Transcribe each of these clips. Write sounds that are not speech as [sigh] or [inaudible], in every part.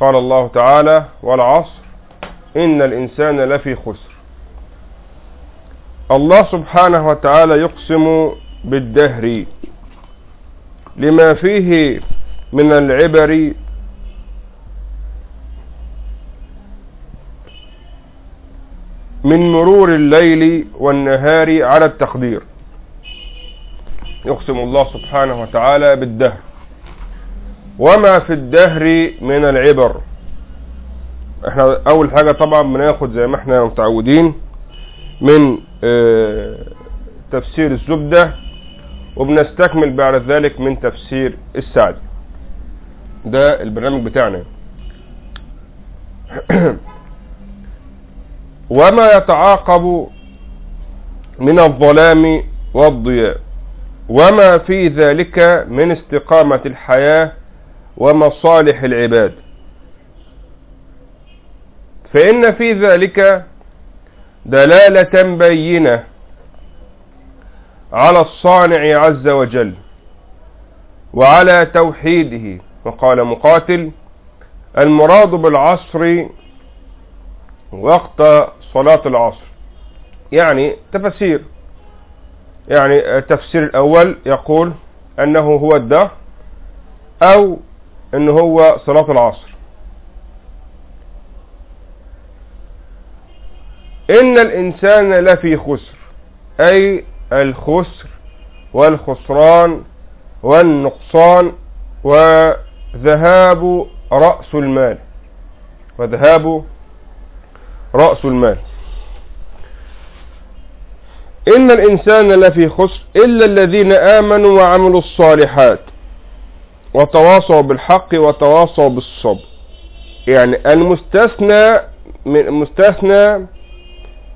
قال الله تعالى والعصر إن الإنسان لفي خسر. الله سبحانه وتعالى يقسم بالدهر لما فيه من العبر من مرور الليل والنهار على التقدير. يقسم الله سبحانه وتعالى بالدهر. وما في الدهر من العبر. إحنا أول حاجة طبعا بناخد زي ما إحنا متعودين من آه تفسير الزبدة وبنستكمل بعد ذلك من تفسير السعدي ده البرنامج بتاعنا. [clears throat] وما يتعاقب من الظلام والضياء وما في ذلك من استقامة الحياة ومصالح العباد. فإن في ذلك دلالة بينة على الصانع عز وجل وعلى توحيده. وقال مقاتل المراد بالعصر وقت صلاة العصر. يعني تفسير. يعني التفسير الأول يقول أنه هو الدهر أو أنه هو صلاة العصر. إن الإنسان لفي خسر أي الخسر والخسران والنقصان وذهاب رأس المال. وذهاب رأس المال. إن الإنسان لفي خسر إلا الذين آمنوا وعملوا الصالحات. وتواصوا بالحق وتواصوا بالصبر. يعني المستثنى من مستثنى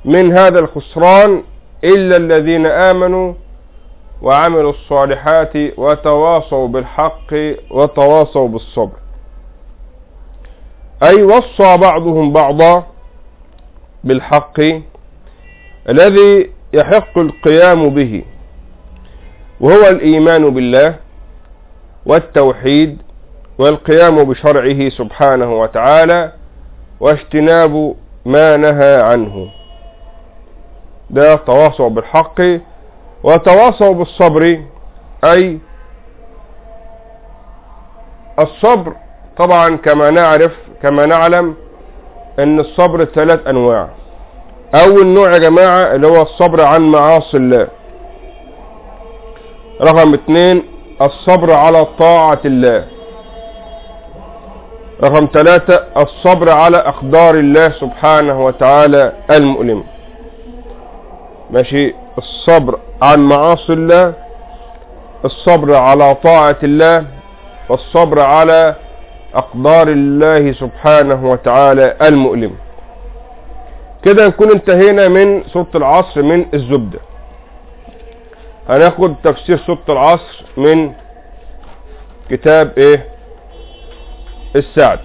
من هذا الخسران إلا الذين آمنوا وعملوا الصالحات وتواصوا بالحق وتواصوا بالصبر. أي وصى بعضهم بعضا بالحق الذي يحق القيام به وهو الإيمان بالله. والتوحيد والقيام بشرعه سبحانه وتعالى واجتناب ما نهى عنه. ده تواصوا بالحق وتواصوا بالصبر أي الصبر طبعا كما نعرف كما نعلم إن الصبر ثلاث أنواع. أول نوع يا جماعة اللي هو الصبر عن معاصي الله. رقم اتنين الصبر على طاعة الله. رقم ثلاثة الصبر على أقدار الله سبحانه وتعالى المؤلم. ماشي؟ الصبر عن معاصي الله الصبر على طاعة الله والصبر على أقدار الله سبحانه وتعالى المؤلم. كده نكون انتهينا من سورة العصر من الزبدة. هناخد تفسير سورة العصر من كتاب إيه؟ السعد.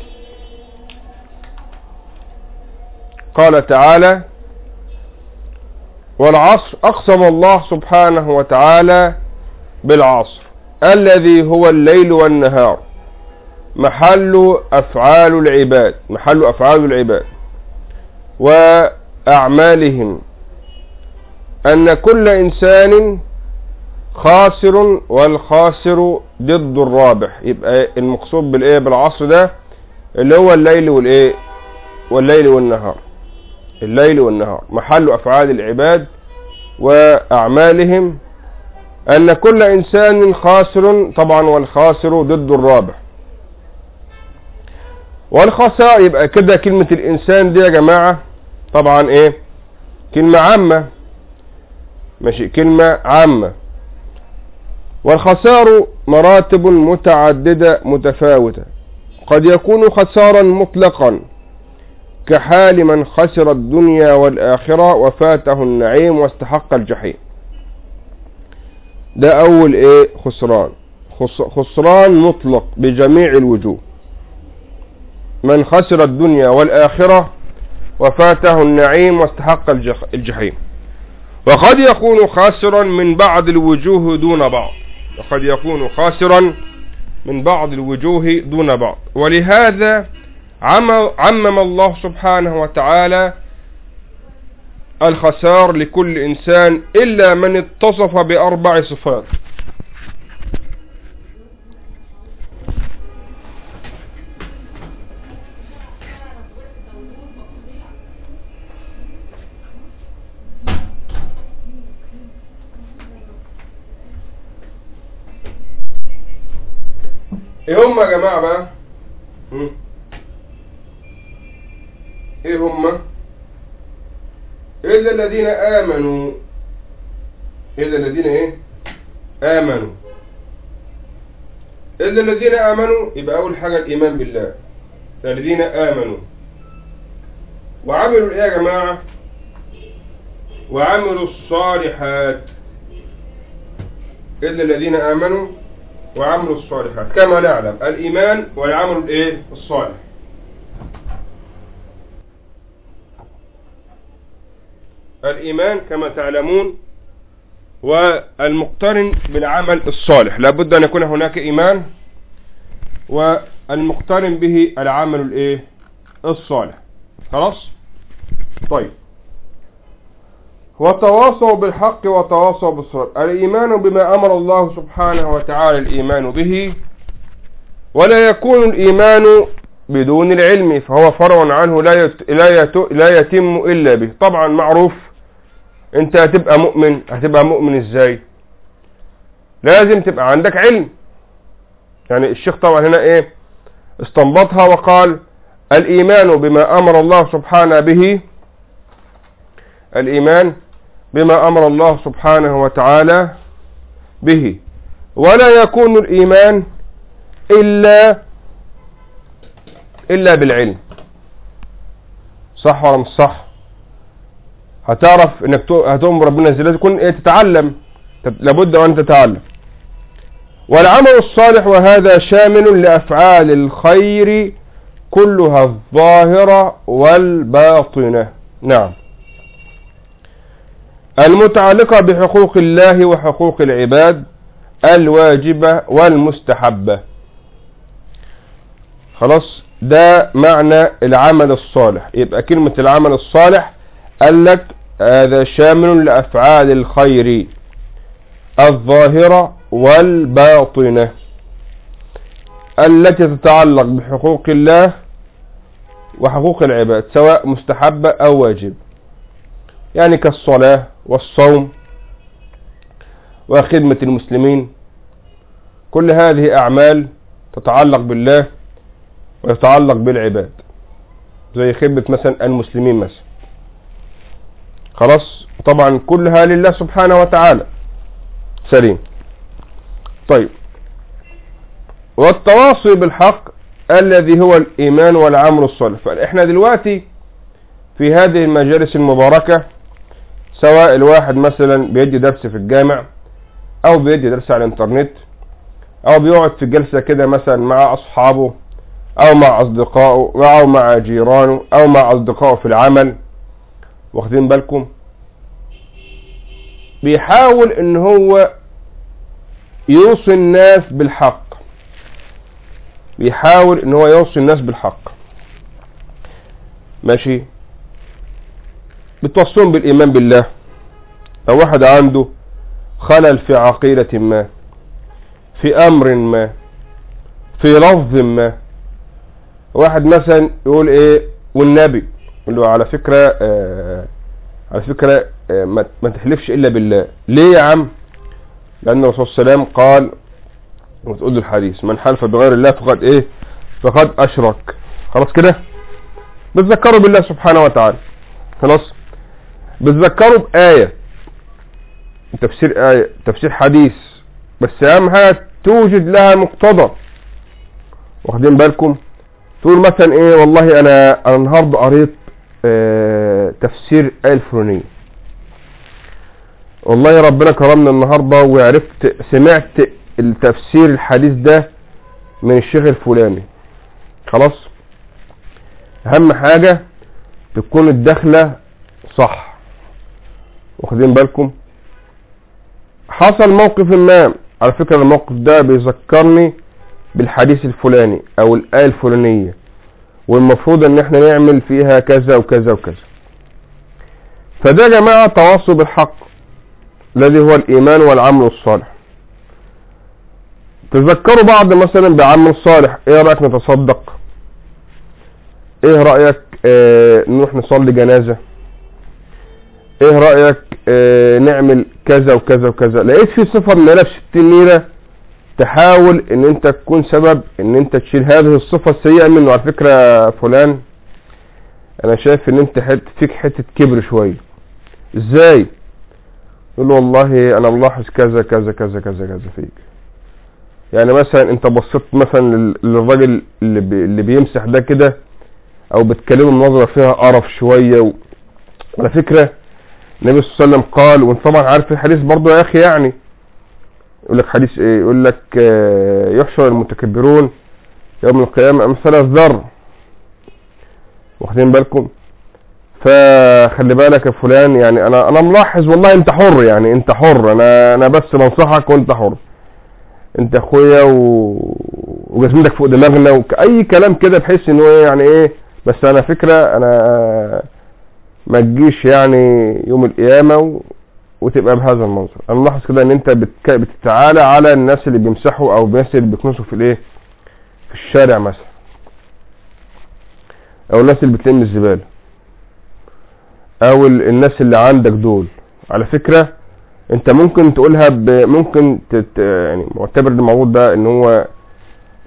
قال تعالى والعصر أقسم الله سبحانه وتعالى بالعصر الذي هو الليل والنهار محل أفعال العباد محل أفعال العباد وأعمالهم أن كل إنسان خاسر والخاسر ضد الرابح. يبقى المقصود بالإيه؟ بالعصر ده اللي هو الليل والإيه؟ والليل والنهار. الليل والنهار. محل أفعال العباد وأعمالهم أن كل إنسان خاسر طبعا والخاسر ضد الرابح. والخسائر يبقى كده كلمة الإنسان دي يا جماعة طبعا إيه؟ كلمة عامة. ماشي كلمة عامة. والخسار مراتب متعددة متفاوتة. قد يكون خسارا مطلقا كحال من خسر الدنيا والآخرة وفاته النعيم واستحق الجحيم. ده أول إيه؟ خسران. خسران مطلق بجميع الوجوه. من خسر الدنيا والآخرة وفاته النعيم واستحق الجحيم. وقد يكون خاسرا من بعض الوجوه دون بعض. وقد يكون خاسرا من بعض الوجوه دون بعض. ولهذا عمم الله سبحانه وتعالى الخسار لكل إنسان إلا من اتصف بأربع صفات. إيه هم يا جماعة بقى؟ إيه هم؟ اذا الذين آمنوا. اذا الذين إيه؟ آمنوا. اذا الذين آمنوا يبقى أول حاجة الإيمان بالله. الذين آمنوا. وعملوا إيه يا جماعة؟ وعملوا الصالحات. إلا الذين آمنوا وعملوا الصالحات. كما نعلم الإيمان والعمل الإيه؟ الصالح. الإيمان كما تعلمون والمقترن بالعمل الصالح. لابد أن يكون هناك إيمان والمقترن به العمل الإيه؟ الصالح. خلاص؟ طيب. وتواصوا بالحق وتواصوا بالصبر الإيمان بما أمر الله سبحانه وتعالى الإيمان به ولا يكون الإيمان بدون العلم فهو فرع عنه لا. لا. لا يتم إلا به طبعا معروف أنت هتبقى مؤمن هتبقى مؤمن إزاي لازم تبقى عندك علم يعني الشيخ طبعا هنا إيه استنبطها وقال الإيمان بما أمر الله سبحانه به الإيمان بما أمر الله سبحانه وتعالى به. ولا يكون الإيمان إلا إلا بالعلم. صح ولا مش صح؟ هتعرف إنك هتؤمن ربنا إزاي؟ تكون إيه تتعلم. لابد أن تتعلم. والعمل الصالح وهذا شامل لأفعال الخير كلها الظاهرة والباطنة. نعم. المتعلقة بحقوق الله وحقوق العباد الواجبة والمستحبة. خلاص؟ ده معنى العمل الصالح. يبقى كلمة العمل الصالح قال لك هذا شامل لأفعال الخير الظاهرة والباطنة التي تتعلق بحقوق الله وحقوق العباد سواء مستحبة أو واجب. يعني كالصلاة والصوم وخدمة المسلمين. كل هذه أعمال تتعلق بالله ويتعلق بالعباد زي خدمة مثلا المسلمين مثلا. خلاص؟ طبعا كلها لله سبحانه وتعالى. سليم. طيب. والتواصي بالحق الذي هو الإيمان والعمل الصالح. فإحنا دلوقتي في هذه المجالس المباركة سواء الواحد مثلا بيدي درس في الجامع أو بيدي درس على الإنترنت أو بيقعد في جلسة كده مثلا مع أصحابه أو مع أصدقائه أو مع جيرانه أو مع أصدقائه في العمل. واخدين بالكم؟ بيحاول إن هو يوصي الناس بالحق. بيحاول إن هو يوصي الناس بالحق. ماشي؟ بتوصلهم بالإيمان بالله. لو واحد عنده خلل في عقيدة ما في أمر ما في لفظ ما. واحد مثلا يقول إيه والنبي يقول له على فكرة آه على فكرة آه ما, تحلفش إلا بالله. ليه يا عم؟ لأن الرسول صلى الله عليه وسلم قال وتقول له الحديث من حلف بغير الله فقد إيه؟ فقد أشرك. خلاص كده؟ بتذكروا بالله سبحانه وتعالى. خلاص؟ بتذكروا بآية. تفسير آية تفسير حديث. بس أهم حاجة توجد لها مقتضى. واخدين بالكم؟ تقول مثلا إيه والله أنا أنا النهارده قريت آه تفسير آية الفلانية والله ربنا كرمنا النهارده وعرفت سمعت التفسير الحديث ده من الشيخ الفلاني. خلاص؟ أهم حاجة تكون الدخلة صح. واخدين بالكم. حصل موقف ما على فكرة الموقف ده بيذكرني بالحديث الفلاني أو الآية الفلانية والمفروض إن إحنا نعمل فيها كذا وكذا وكذا. فده يا جماعة تواصل بالحق الذي هو الإيمان والعمل الصالح. تذكروا بعض مثلا بعمل صالح إيه رأيك نتصدق؟ إيه رأيك آه نروح نصلي جنازة؟ إيه رأيك؟ آه نعمل كذا وكذا وكذا. لقيت في صفة من في ستين ليرة تحاول إن أنت تكون سبب إن أنت تشيل هذه الصفة السيئة منه. على فكرة فلان أنا شايف إن أنت حت فيك حتة كبر شوية إزاي؟ يقول له والله أنا ملاحظ كذا كذا كذا كذا كذا فيك. يعني مثلا أنت بصيت مثلا للراجل اللي, بي اللي بيمسح ده كده أو بتكلمه بنظرة فيها قرف شوية و... على فكرة النبي صلى الله عليه وسلم قال وانت طبعا عارف الحديث برضه يا أخي يعني يقول لك حديث إيه؟ يقول لك يحشر المتكبرون يوم القيامة أمثال الذر. واخدين بالكم؟ فخلي بالك يا فلان يعني أنا أنا ملاحظ والله أنت حر يعني أنت حر. أنا أنا بس بنصحك وأنت حر. أنت أخويا و... وجسمتك فوق دماغنا واي كلام كده بحيث ان هو يعني إيه بس أنا فكرة أنا ما تجيش يعني يوم القيامة و... وتبقى بهذا المنظر. أنا ملاحظ كده إن أنت بتك... بتتعالى على الناس اللي بيمسحوا أو الناس اللي بيكنسوا في الإيه؟ في الشارع مثلا. أو الناس اللي بتلم الزبالة. أو الناس اللي عندك دول. على فكرة أنت ممكن تقولها ب... ممكن تت... يعني معتبر الموضوع ده إن هو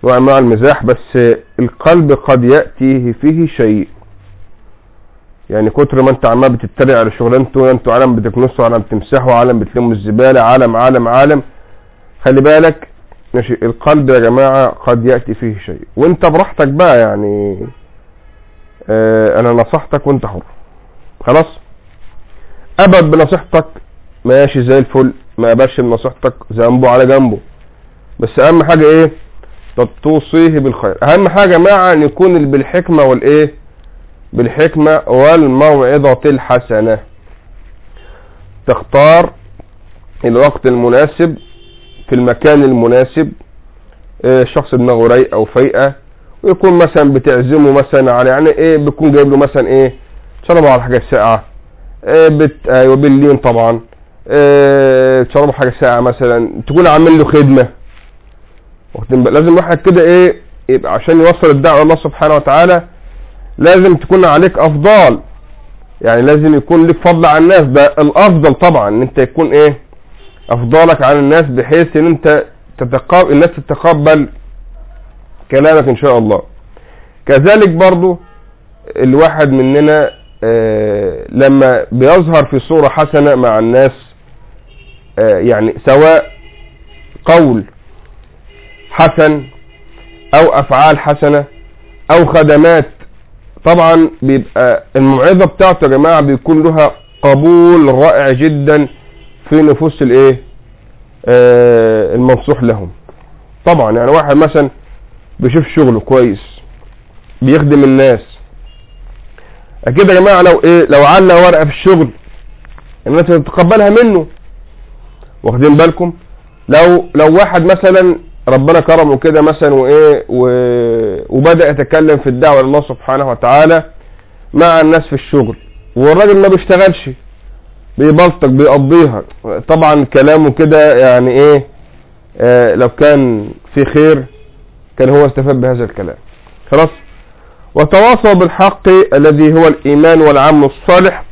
نوع من المزاح بس القلب قد يأتي فيه شيء. يعني كتر ما انت عمال بتتريق على شغلانته أنتوا عالم بتكنسوا عالم بتمسحوا عالم بتلموا الزبالة عالم عالم عالم. خلي بالك ماشي القلب يا جماعة قد يأتي فيه شيء. وانت براحتك بقى يعني آه أنا نصحتك وانت حر. خلاص؟ ابد بنصيحتك. ماشي زي الفل. ما ابش بنصيحتك ذنبه على جنبه. بس اهم حاجة إيه؟ توصيه بالخير. اهم حاجة يا جماعة ان يكون بالحكمة والايه؟ بالحكمة والموعظة الحسنة. تختار الوقت المناسب في المكان المناسب شخص دماغه رايقه أو فايقة ويكون مثلا بتعزمه مثلا على يعني إيه بيكون جايب له مثلا إيه تشربوا على حاجة ساقعة إيه بت أيوه باللين طبعا إيه تشربوا حاجة ساقعة مثلا تكون عامل له خدمة. لازم واحد كده إيه يبقى عشان يوصل الدعوة الله سبحانه وتعالى لازم تكون عليك افضال يعني لازم يكون لك فضل على الناس. ده الأفضل طبعا إن أنت يكون إيه؟ افضالك على الناس بحيث إن أنت تتقابل الناس تتقبل كلامك إن شاء الله. كذلك برضو الواحد مننا آه لما بيظهر في صورة حسنة مع الناس آه يعني سواء قول حسن أو أفعال حسنة أو خدمات طبعا بيبقى الموعظة بتاعته يا جماعة بيكون لها قبول رائع جدا في نفوس الإيه؟ آه المنصوح لهم. طبعا يعني واحد مثلا بيشوف شغله كويس بيخدم الناس. أكيد يا جماعة لو إيه؟ لو عنا ورقة في الشغل الناس تتقبلها منه واخدين بالكم؟ لو لو واحد مثلا ربنا كرمه كده مثلا وإيه و... وبدأ يتكلم في الدعوة لله سبحانه وتعالى مع الناس في الشغل. والراجل ما بيشتغلش بيبلطق بيقضيها. طبعا كلامه كده يعني إيه آه لو كان في خير كان هو استفاد بهذا الكلام. خلاص؟ وتواصوا بالحق الذي هو الإيمان والعمل الصالح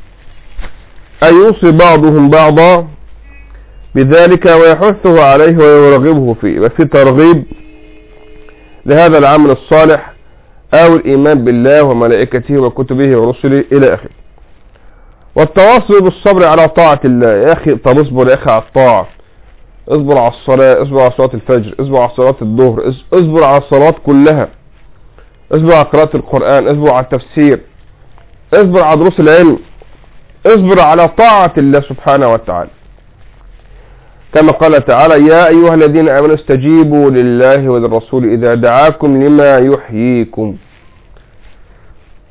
أن يوصي بعضهم بعضا بذلك ويحثه عليه ويرغبه فيه. وفي ترغيب لهذا العمل الصالح أو الإيمان بالله وملائكته وكتبه ورسله إلى آخره. والتواصل بالصبر على طاعة الله. يا أخي طب اصبر يا أخي على الطاعة. اصبر على الصلاة اصبر على صلاة الفجر اصبر على صلاة الظهر اصبر على الصلاة كلها. اصبر على قراءة القرآن اصبر على التفسير اصبر على دروس العلم اصبر على طاعة الله سبحانه وتعالى. كما قال تعالى يا أيها الذين آمنوا استجيبوا لله وللرسول إذا دعاكم لما يحييكم.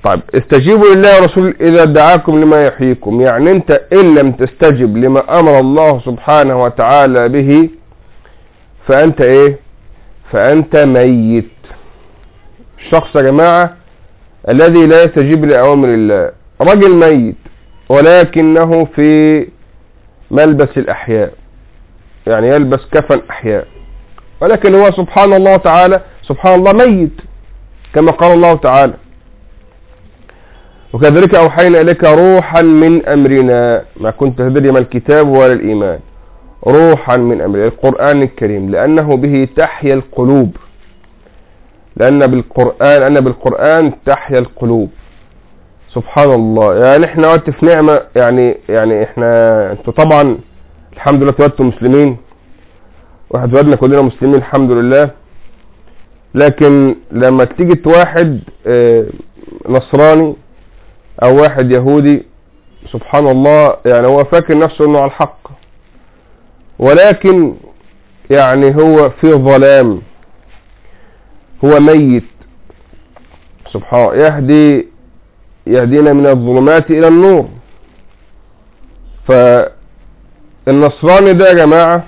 طيب استجيبوا لله ورسول إذا دعاكم لما يحييكم. يعني أنت إن لم تستجب لما أمر الله سبحانه وتعالى به فأنت إيه؟ فأنت ميت. الشخص يا جماعة الذي لا يستجيب لأوامر الله رجل ميت ولكنه في ملبس الأحياء. يعني يلبس كفن أحياء. ولكن هو سبحان الله تعالى سبحان الله ميت كما قال الله تعالى. وكذلك أوحينا إليك روحا من أمرنا ما كنت تدري ما الكتاب ولا الإيمان. روحا من أمرنا القرآن الكريم لأنه به تحيا القلوب. لأن بالقرآن أن بالقرآن تحيا القلوب. سبحان الله. يعني إحنا وقت في نعمة يعني يعني إحنا أنتوا طبعا الحمد لله اتولدتوا مسلمين. واحد اتولدنا كلنا مسلمين الحمد لله. لكن لما تيجي واحد آه نصراني أو واحد يهودي سبحان الله يعني هو فاكر نفسه إنه على الحق. ولكن يعني هو في ظلام. هو ميت. سبحان يهدي يهدينا من الظلمات إلى النور. فالنصراني ده يا جماعة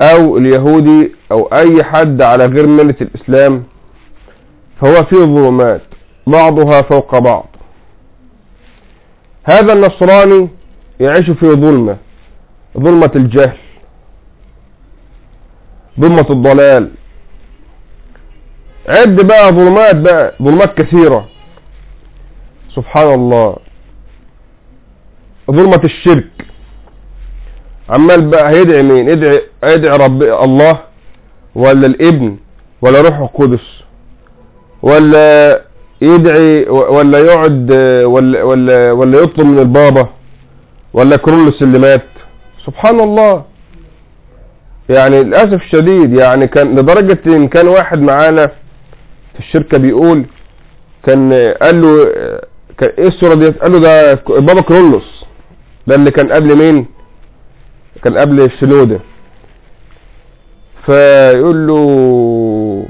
أو اليهودي أو أي حد على غير ملة الإسلام فهو فيه ظلمات بعضها فوق بعض. هذا النصراني يعيش في ظلمة ظلمة الجهل ظلمة الضلال. عد بقى ظلمات بقى ظلمات كثيرة. سبحان الله. ظلمة الشرك. عمال بقى هيدعي مين؟ يدعي يدعي رب الله ولا الابن ولا روح القدس ولا يدعي ولا يقعد ولا ولا ولا يطلب من البابا ولا كرولوس اللي مات. سبحان الله. يعني للأسف الشديد يعني كان لدرجة إن كان واحد معانا في الشركة بيقول كان قال له كان إيه الصورة دي قال له ده بابا كرولوس. ده اللي كان قبل مين؟ كان قبل الشنودة فيقول له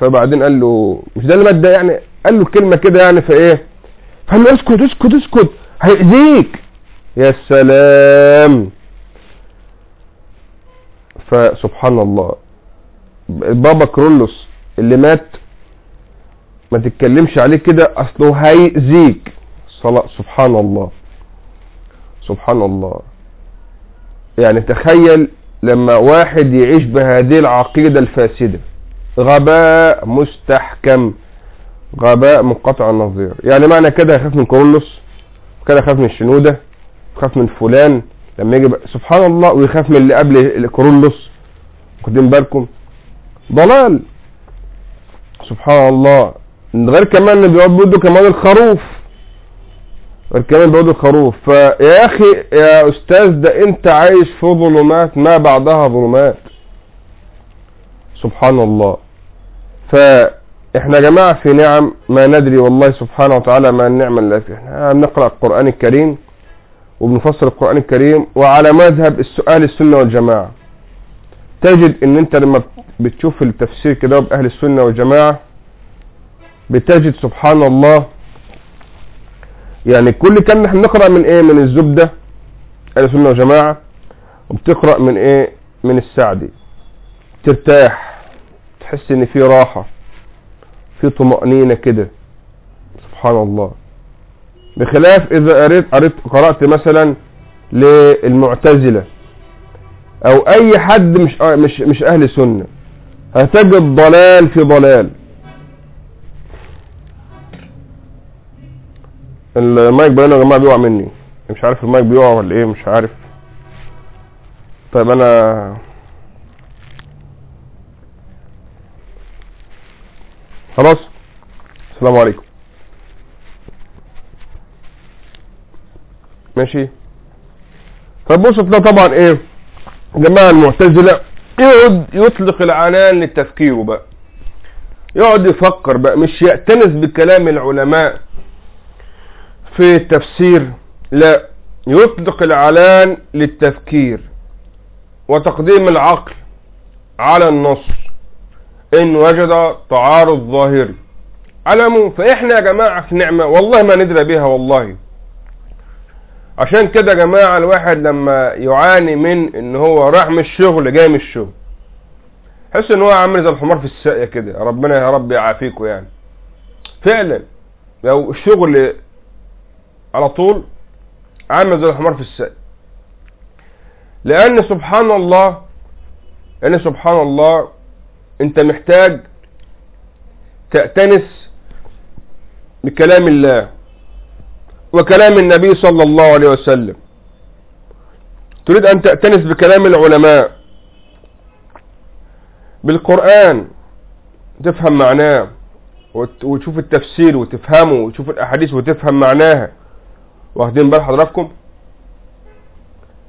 فبعدين قال له مش ده اللي مات ده يعني؟ قال له كلمة كده يعني فايه فقال له اسكت اسكت اسكت. هيأذيك. يا سلام. فسبحان الله. بابا كرولوس اللي مات ما تتكلمش عليه كده أصله هيأذيك. سبحان الله. سبحان الله. يعني تخيل لما واحد يعيش بهذه العقيدة الفاسدة. غباء مستحكم غباء منقطع النظير. يعني معنى كده يخاف من كورولوس كده يخاف من الشنودة يخاف من فلان لما يجي سبحان الله ويخاف من اللي قبل كورولوس واخدين بالكم؟ ضلال. سبحان الله. غير كمان بيعبدوا كمان الخروف. كمان بيعبدوا الخروف فيا أخي يا أستاذ ده أنت عايش في ظلمات ما بعدها ظلمات. سبحان الله. فإحنا يا جماعة في نعم ما ندري والله سبحانه وتعالى ما النعمة التي إحنا بنقرأ القرآن الكريم وبنفسر القرآن الكريم وعلى مذهب السؤال السنة والجماعة. تجد إن أنت لما بتشوف التفسير كده بأهل السنة والجماعة بتجد سبحان الله يعني كل كان إحنا بنقرأ من إيه؟ من الزبدة أهل السنة والجماعة وبتقرأ من إيه؟ من السعدي. ترتاح تحس إن في راحة في طمأنينة كده. سبحان الله. بخلاف إذا قريت قريت قرأت مثلا للمعتزلة أو أي حد مش مش مش أهل سنة هتجد ضلال في ضلال. المايك بقى يا جماعة بيقع مني. مش عارف المايك بيقع ولا إيه مش عارف. طيب أنا خلاص. السلام عليكم. ماشي. طب بص ده طبعا إيه جماعة المعتزلة يقعد يطلق العنان للتفكير بقى. يقعد يفكر بقى مش يأتنس بكلام العلماء. في التفسير لا يطلق العلان للتفكير وتقديم العقل على النص. إن وجد تعارض ظاهري علموا فإحنا يا جماعة في نعمة والله ما ندري بها والله. عشان كده يا جماعة الواحد لما يعاني من إن هو راح من الشغل جاي من الشغل. حس إن هو عامل زي الحمار في الساقية كده. ربنا يا رب يعافيكم يعني. فعلا لو الشغل على طول عامل زي الحمار في السقي لأن سبحان الله لأن سبحان الله أنت محتاج تأتنس بكلام الله وكلام النبي صلى الله عليه وسلم. تريد أن تأتنس بكلام العلماء بالقرآن تفهم معناه وتشوف التفسير وتفهمه وتشوف الأحاديث وتفهم معناها. واخدين بال حضراتكم؟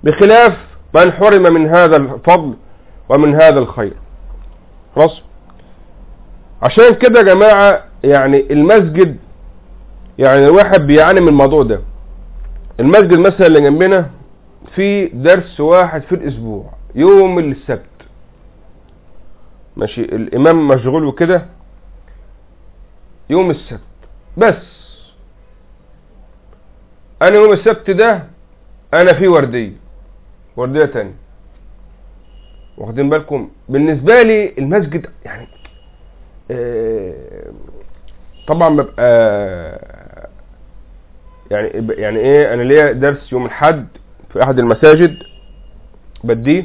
بخلاف من حرم من هذا الفضل ومن هذا الخير. خلاص؟ عشان كده يا جماعة يعني المسجد يعني الواحد بيعاني من الموضوع ده. المسجد مثلا اللي جنبنا في درس واحد في الأسبوع يوم السبت. ماشي الإمام مشغول وكده يوم السبت. بس أنا يوم السبت ده أنا في وردية وردية تانية. واخدين بالكم؟ بالنسبة لي المسجد يعني آه طبعا ببقى يعني يعني إيه أنا ليا درس يوم الأحد في أحد المساجد بديه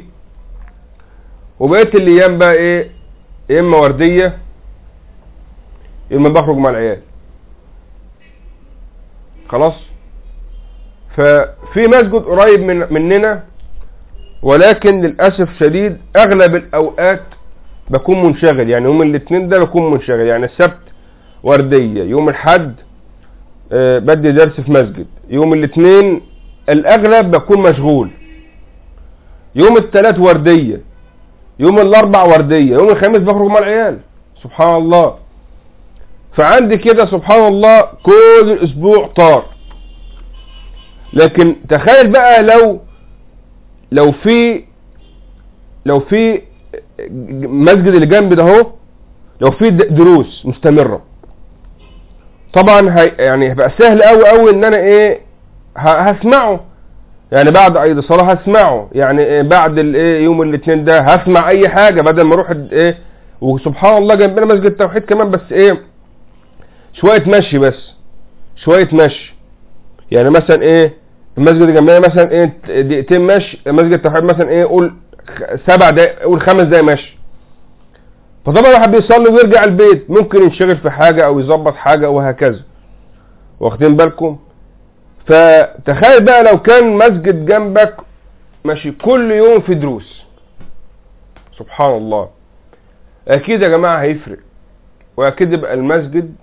وبقيت الأيام بقى إيه يا إما وردية يا إما بخرج مع العيال. خلاص؟ ففي مسجد قريب من مننا ولكن للأسف شديد أغلب الأوقات بكون منشغل. يعني يوم الاثنين ده بكون منشغل. يعني السبت وردية يوم الأحد أه بدي درس في مسجد. يوم الاثنين الأغلب بكون مشغول. يوم الثلاث وردية. يوم الأربع وردية. يوم الخميس بخرج مع العيال. سبحان الله. فعندي كده سبحان الله كل الأسبوع طار. لكن تخيل بقى لو لو في لو في مسجد اللي جنبي ده اهو لو في دروس مستمرة. طبعا هي يعني هيبقى سهل قوي قوي إن أنا إيه هسمعه. يعني بعد أي صلاة هسمعه. يعني إيه بعد الايه يوم الاثنين ده هسمع أي حاجة بدل ما أروح إيه وسبحان الله جنبنا مسجد التوحيد كمان بس إيه شوية مشي بس. شوية مشي. يعني مثلا إيه المسجد جنبنا مثلا إيه دقيقتين مشي. مسجد التوحيد مثلا إيه قول سبع دقايق قول خمس دقايق مشي. فطبعا الواحد بيصلي ويرجع البيت ممكن ينشغل في حاجة أو يظبط حاجة وهكذا. واخدين بالكم؟ فتخيل بقى لو كان مسجد جنبك ماشي كل يوم في دروس. سبحان الله. أكيد يا جماعة هيفرق. وأكيد يبقى المسجد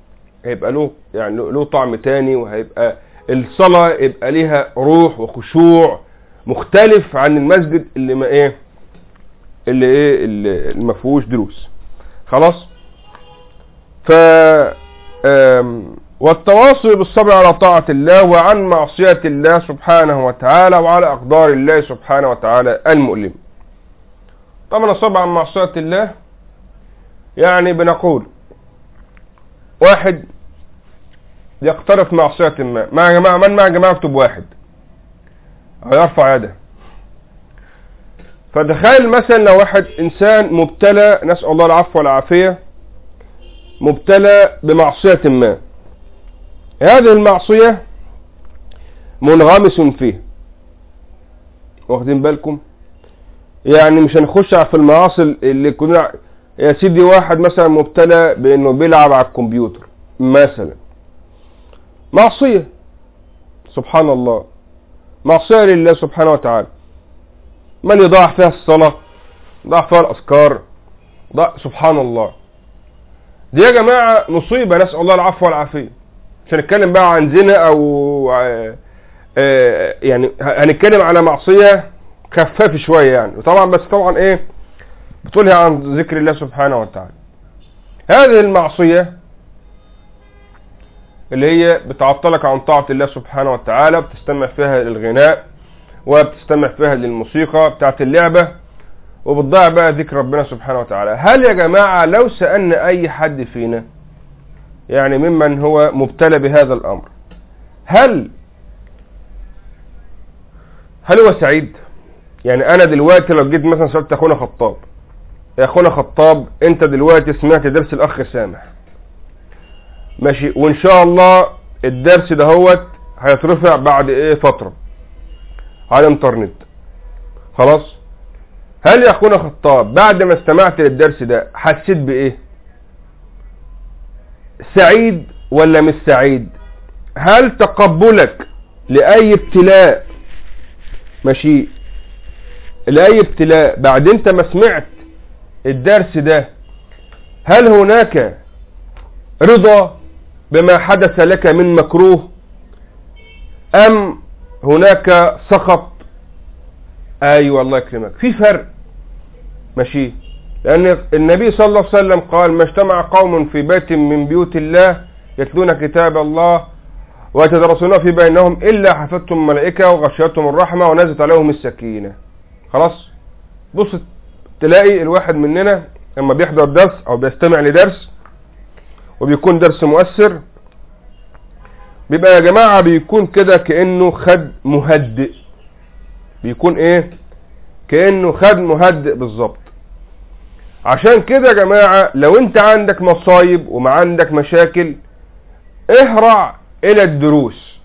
هيبقى له يعني له طعم تاني وهيبقى الصلاة يبقى ليها روح وخشوع مختلف عن المسجد اللي ما إيه اللي إيه اللي ما فيهوش دروس. خلاص؟ ف والتواصل بالصبر على طاعة الله وعن معصية الله سبحانه وتعالى وعلى أقدار الله سبحانه وتعالى المؤلم. طبعا الصبر عن معصية الله؟ يعني بنقول واحد يقترف معصية ما. مع جماعة من مع جماعة يكتب واحد؟ أو يرفع يده. فتخيل مثلا لو واحد إنسان مبتلى نسأل الله العفو والعافية مبتلى بمعصية ما. هذه المعصية منغمس فيه. واخدين بالكم؟ يعني مش هنخش في المعاصي اللي كنا يا سيدي واحد مثلا مبتلى بإنه بيلعب على الكمبيوتر مثلا. معصية سبحان الله. معصية لله سبحانه وتعالى. من يضاع فيها الصلاة؟ يضاع فيها الأذكار. ضاع سبحان الله. دي يا جماعة مصيبة. نسأل الله العفو والعافية. مش هنتكلم بقى عن زنا أو يعني هنتكلم على معصية خفاف شوية يعني. طبعا بس طبعا إيه؟ بتقولها عن ذكر الله سبحانه وتعالى. هذه المعصية اللي هي بتعطلك عن طاعة الله سبحانه وتعالى بتستمع فيها للغناء وبتستمع فيها للموسيقى بتاعت اللعبة وبتضيع بقى ذكر ربنا سبحانه وتعالى. هل يا جماعة لو سألنا أي حد فينا يعني ممن هو مبتلى بهذا الأمر هل هل هو سعيد؟ يعني أنا دلوقتي لو جيت مثلا سألت أخونا خطاب يا أخونا خطاب أنت دلوقتي سمعت درس الأخ سامح. ماشي. وإن شاء الله الدرس دهوت هيترفع بعد إيه فترة على الإنترنت. خلاص؟ هل يا أخونا خطاب بعد ما استمعت للدرس ده حسيت بإيه؟ سعيد ولا مش سعيد؟ هل تقبلك لأي ابتلاء؟ ماشي. لأي ابتلاء؟ بعد أنت ما سمعت الدرس ده هل هناك رضا بما حدث لك من مكروه أم هناك سخط؟ أيوة الله يكرمك. في فرق. ماشي. لأن النبي صلى الله عليه وسلم قال ما اجتمع قوم في بيت من بيوت الله يتلون كتاب الله ويتدرسونه في بينهم إلا حفتهم ملائكة وغشيتهم الرحمة ونزلت عليهم السكينة. خلاص. بص تلاقي الواحد مننا لما بيحضر درس أو بيستمع لدرس وبيكون درس مؤثر. بيبقى يا جماعة بيكون كده كأنه خد مهدئ. بيكون إيه؟ كأنه خد مهدئ بالظبط. عشان كده يا جماعة لو أنت عندك مصايب وما عندك مشاكل اهرع إلى الدروس.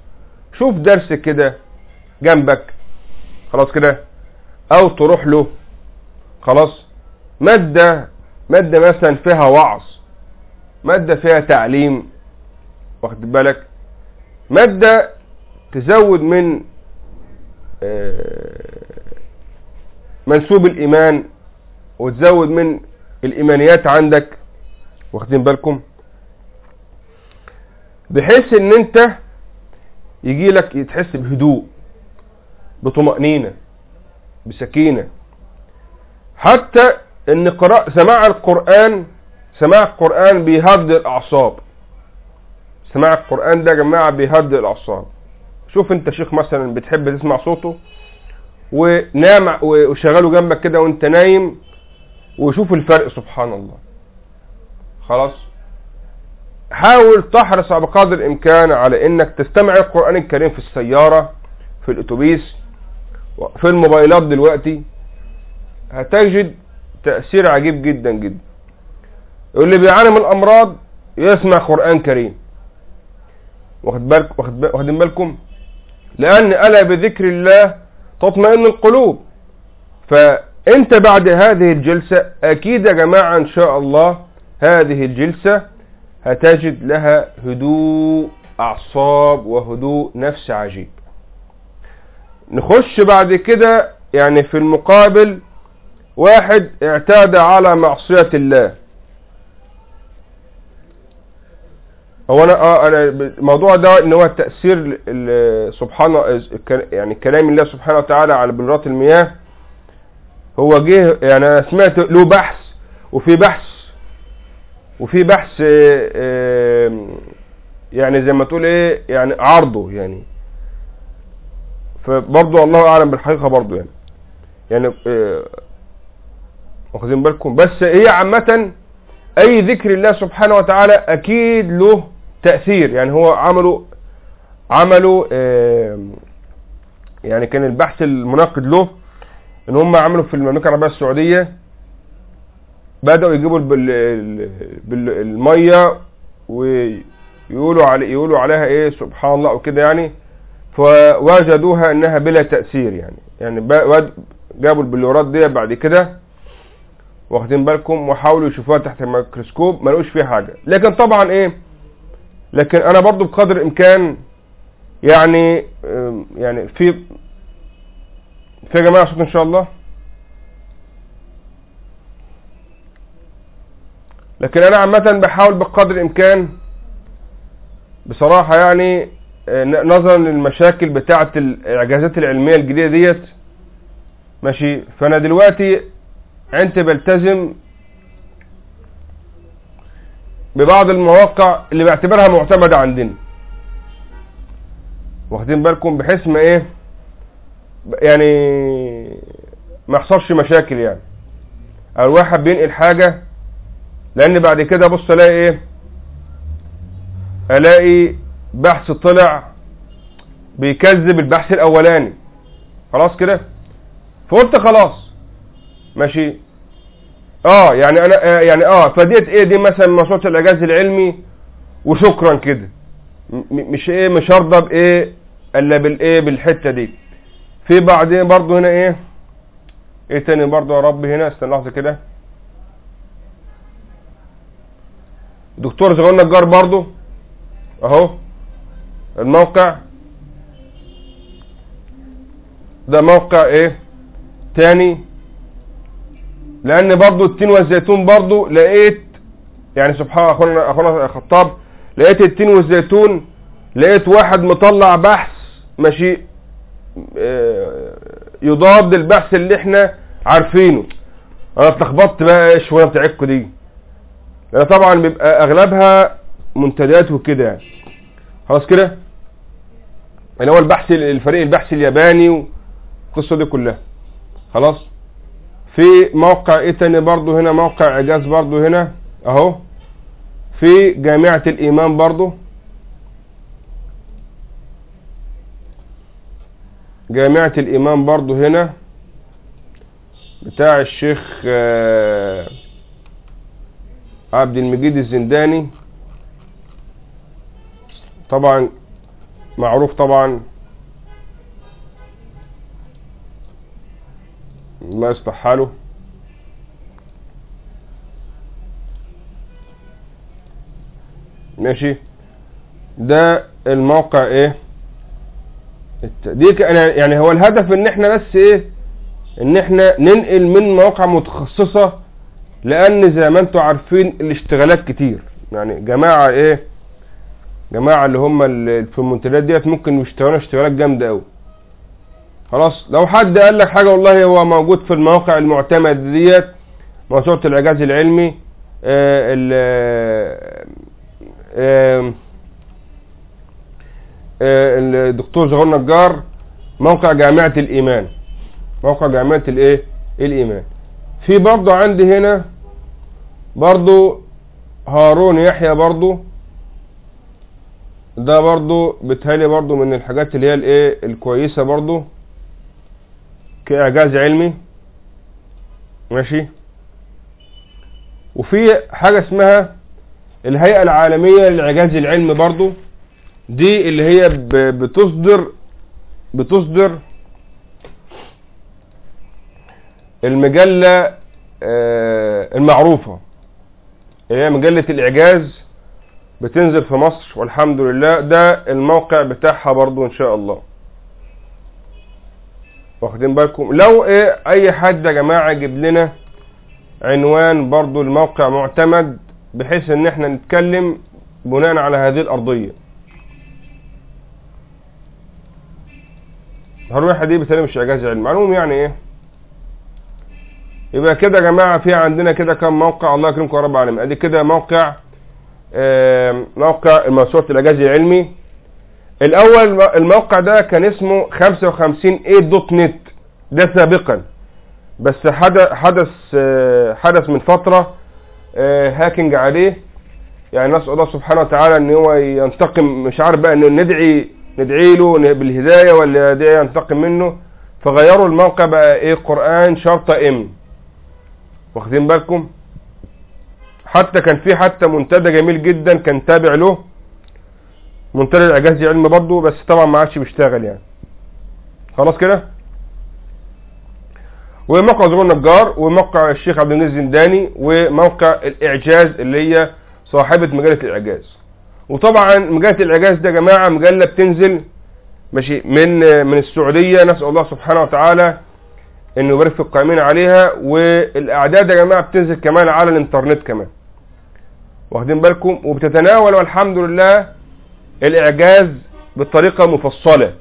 شوف درس كده جنبك. خلاص كده؟ أو تروح له. خلاص؟ مادة مادة مثلا فيها وعظ. مادة فيها تعليم واخد بالك؟ مادة تزود من منسوب الإيمان وتزود من الإيمانيات عندك واخدين بالكم؟ بحيث إن أنت يجي لك تحس بهدوء بطمأنينة بسكينة. حتى إن قراءة سماع القرآن سماع القرآن بيهدئ الأعصاب. سماع القرآن ده يا جماعة بيهدئ الأعصاب. شوف انت شيخ مثلا بتحب تسمع صوته ونام وشغله جنبك كده وانت نايم وشوف الفرق سبحان الله. خلاص؟ حاول تحرص بقدر الإمكان على إنك تستمع القرآن الكريم في السيارة في الأتوبيس في الموبايلات دلوقتي. هتجد تأثير عجيب جدا جدا. واللي بيعاني من الأمراض يسمع قرآن كريم. واخد بالك واخدين بالكم؟ لأن ألا بذكر الله تطمئن القلوب. فأنت بعد هذه الجلسة أكيد يا جماعة إن شاء الله هذه الجلسة هتجد لها هدوء أعصاب وهدوء نفس عجيب. نخش بعد كده يعني في المقابل واحد اعتاد على معصية الله. هو أنا آه أنا الموضوع ده إن هو التاثير سبحانه يعني كلام الله سبحانه وتعالى على بلورات المياه هو جه يعني أنا سمعت له بحث وفي بحث وفي بحث يعني زي ما تقول إيه يعني عرضه يعني. فبرضه الله أعلم بالحقيقة برضه يعني. يعني واخدين بالكم. بس هي عامة أي ذكر الله سبحانه وتعالى أكيد له تأثير يعني هو عملوا عملوا يعني كان البحث المناقض له إن هم عملوا في المملكة العربية السعودية بدأوا يجيبوا المية ويقولوا علي يقولوا عليها إيه سبحان الله وكده يعني فوجدوها إنها بلا تأثير يعني. يعني جابوا البلورات دي بعد كده واخدين بالكم وحاولوا يشوفوها تحت الميكروسكوب ما لقوش فيها حاجة. لكن طبعا إيه لكن أنا برضو بقدر الإمكان يعني يعني في في يا جماعة صوت إن شاء الله؟ لكن أنا عامة بحاول بقدر الإمكان بصراحة يعني نظرا للمشاكل بتاعة الإعجازات العلمية الجديدة ديت. ماشي. فأنا دلوقتي انت بلتزم ببعض المواقع اللي بعتبرها معتمدة عندنا. واخدين بالكم بحيث ما إيه يعني ما يحصلش مشاكل يعني. الواحد بينقل حاجة لأن بعد كده بص ألاقي إيه ألاقي بحث طلع بيكذب البحث الأولاني. خلاص كده؟ فقلت خلاص. ماشي؟ آه يعني أنا آه يعني آه فديت إيه؟ دي مثلا مشروع الإعجاز العلمي وشكرا كده. مش إيه مش هرضى بإيه إلا بالايه بالحتة دي. في بعدين برضو هنا إيه؟ إيه تاني برضو يا رب؟ هنا استنى لحظة كده. دكتور زغل نجار برضو أهو الموقع. ده موقع إيه؟ تاني. لأن برضو التين والزيتون برضو لقيت يعني سبحان اخونا اخونا خطاب لقيت التين والزيتون لقيت واحد مطلع بحث ماشي آه، يضاد البحث اللي إحنا عارفينه. أنا اتلخبطت بقى إيش وأنا بتاعتكم دي. لأن طبعا بيبقى أغلبها منتديات وكده يعني. خلاص كده؟ اللي هو البحث الفريق البحثي الياباني والقصة دي كلها. خلاص؟ في موقع إيه تاني برضو هنا؟ موقع إعجاز برضو هنا أهو. في جامعة الإيمان برضو. جامعة الإيمان برضو هنا. بتاع الشيخ آه، عبد المجيد الزنداني. طبعا معروف طبعا الله يصلح حاله. ماشي. ده الموقع إيه؟ دي يعني هو الهدف إن إحنا بس إيه؟ إن إحنا ننقل من مواقع متخصصة لأن زي ما أنتم عارفين الاشتغالات كتير. يعني جماعة إيه؟ جماعة اللي هم في المنتديات ديت ممكن يشتغلوا اشتغالات جامدة قوي خلاص. لو حد قال لك حاجة والله هو موجود في المواقع المعتمدة ديت موسوعة الإعجاز العلمي آه، ال آه، آه، الدكتور زغور نجار موقع جامعة الإيمان. موقع جامعة الإيه؟ الإيمان. في برضو عندي هنا برضو هارون يحيى برضو. ده برضو بتهيألي برضو من الحاجات اللي هي الايه الكويسة برضو. كإعجاز علمي. ماشي؟ وفي حاجة اسمها الهيئة العالمية للإعجاز العلمي برضو. دي اللي هي بتصدر بتصدر المجلة آه، المعروفة. اللي هي مجلة الإعجاز بتنزل في مصر والحمد لله. ده الموقع بتاعها برضو إن شاء الله. واخدين بالكم. لو إيه أي حد يا جماعة يجيب لنا عنوان برضو الموقع معتمد بحيث إن إحنا نتكلم بناء على هذه الأرضية. هروح دي بتاني مش اعجاز معلوم يعني إيه؟ يبقى كده يا جماعة في عندنا كده كم موقع؟ الله يكرمكم يا رب العالمين. أدي كده موقع موقع موسوعة الاعجاز العلمي. الأول الموقع ده كان اسمه 55 a دوت نت ده سابقا. بس حدث حدث آه، حدث من فترة آه، هاكينج عليه. يعني نسأل الله سبحانه وتعالى إن هو ينتقم. مش عارف بقى إنه ندعي ندعي له بالهداية ولا ندعي ينتقم منه. فغيروا الموقع بقى إيه؟ قرآن شرطة ام واخدين بالكم؟ حتى كان في حتى منتدى جميل جدا كان تابع له. منتدى الاعجاز العلمي برضه بس طبعا ما عادش بيشتغل يعني. خلاص كده؟ وموقع زبون النجار وموقع الشيخ عبد النزل الزنداني وموقع الإعجاز اللي هي صاحبة مجلة الإعجاز. وطبعا مجلة الإعجاز ده يا جماعة مجلة بتنزل ماشي من من السعودية. نسأل الله سبحانه وتعالى إنه يبارك في القائمين عليها. والأعداد يا جماعة بتنزل كمان على الإنترنت كمان. واخدين بالكم؟ وبتتناول والحمد لله الإعجاز بطريقة مفصلة.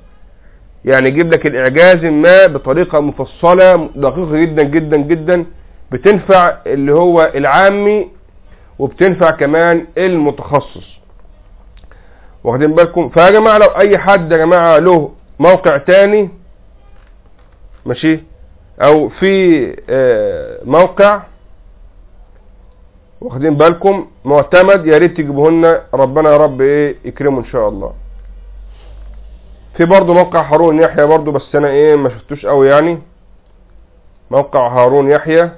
يعني يجيب لك الإعجاز ما بطريقة مفصلة دقيقة جدا جدا جدا بتنفع اللي هو العامي وبتنفع كمان المتخصص. واخدين بالكم؟ فيا جماعة لو أي حد يا جماعة له موقع تاني ماشي؟ أو في آه، موقع واخدين بالكم معتمد يا ريت تجيبوه لنا ربنا يا رب إيه يكرمه إن شاء الله. في برضه موقع هارون يحيى برضه بس أنا إيه ما شفتوش قوي يعني. موقع هارون يحيى.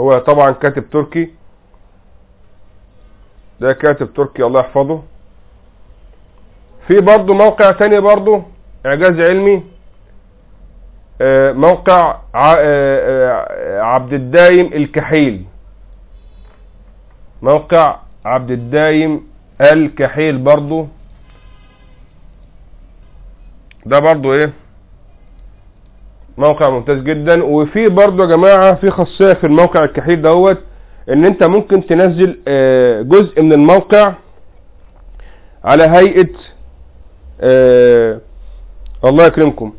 هو طبعا كاتب تركي. ده كاتب تركي الله يحفظه. في برضه موقع تاني برضه إعجاز علمي. آه، موقع آه، آه، عبد الدايم الكحيل. موقع عبد الدايم الكحيل برضه ده برضه إيه؟ موقع ممتاز جدا. وفي برضه يا جماعة في خاصية في الموقع الكحيل دوت ان انت ممكن تنزل آه، جزء من الموقع على هيئة آه، الله يكرمكم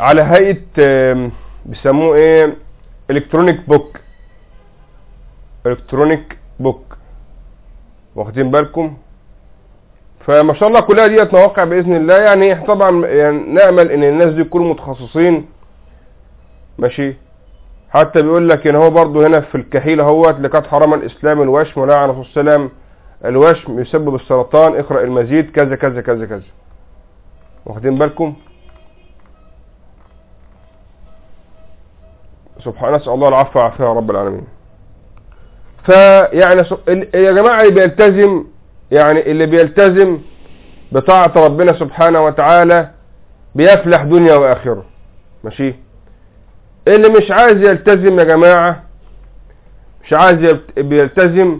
على هيئة آه، بيسموه إيه؟ electronic book electronic book واخدين بالكم؟ فما شاء الله كلها ديت مواقع بإذن الله. يعني طبعا يعني نأمل إن الناس دي يكونوا متخصصين. ماشي؟ حتى بيقول لك ان هو برضه هنا في الكحيل أهوت لقد حرم الإسلام الوشم ولعن الرسول صلى الوشم يسبب السرطان اقرأ المزيد كذا كذا كذا كذا. واخدين بالكم؟ سبحان الله العفو والعافية يا رب العالمين. فيعني يا جماعة اللي بيلتزم يعني اللي بيلتزم بطاعة ربنا سبحانه وتعالى بيفلح دنيا وآخرة. ماشي؟ اللي مش عايز يلتزم يا جماعة مش عايز يلت- بيلتزم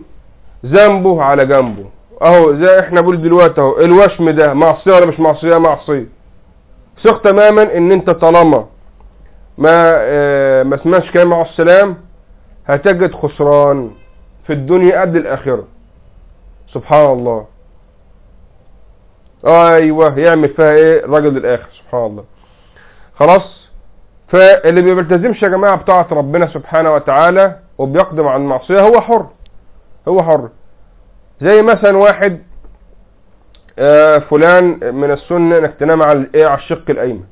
ذنبه على جنبه. أهو زي إحنا بنقول دلوقتي أهو الوشم ده معصية ولا مش معصية؟ معصية. ثق تماما إن أنت طالما ما آه، ما سمعش كلام مع السلام هتجد خسران. في الدنيا قبل الآخرة. سبحان الله. أيوه يعمل فيها إيه؟ الراجل الآخر سبحان الله. خلاص؟ فاللي ما بيلتزمش يا جماعة بطاعة ربنا سبحانه وتعالى وبيقدم عن المعصية هو حر. هو حر. زي مثلا واحد آه، فلان من السنة انك تنام على الايه على الشق الأيمن.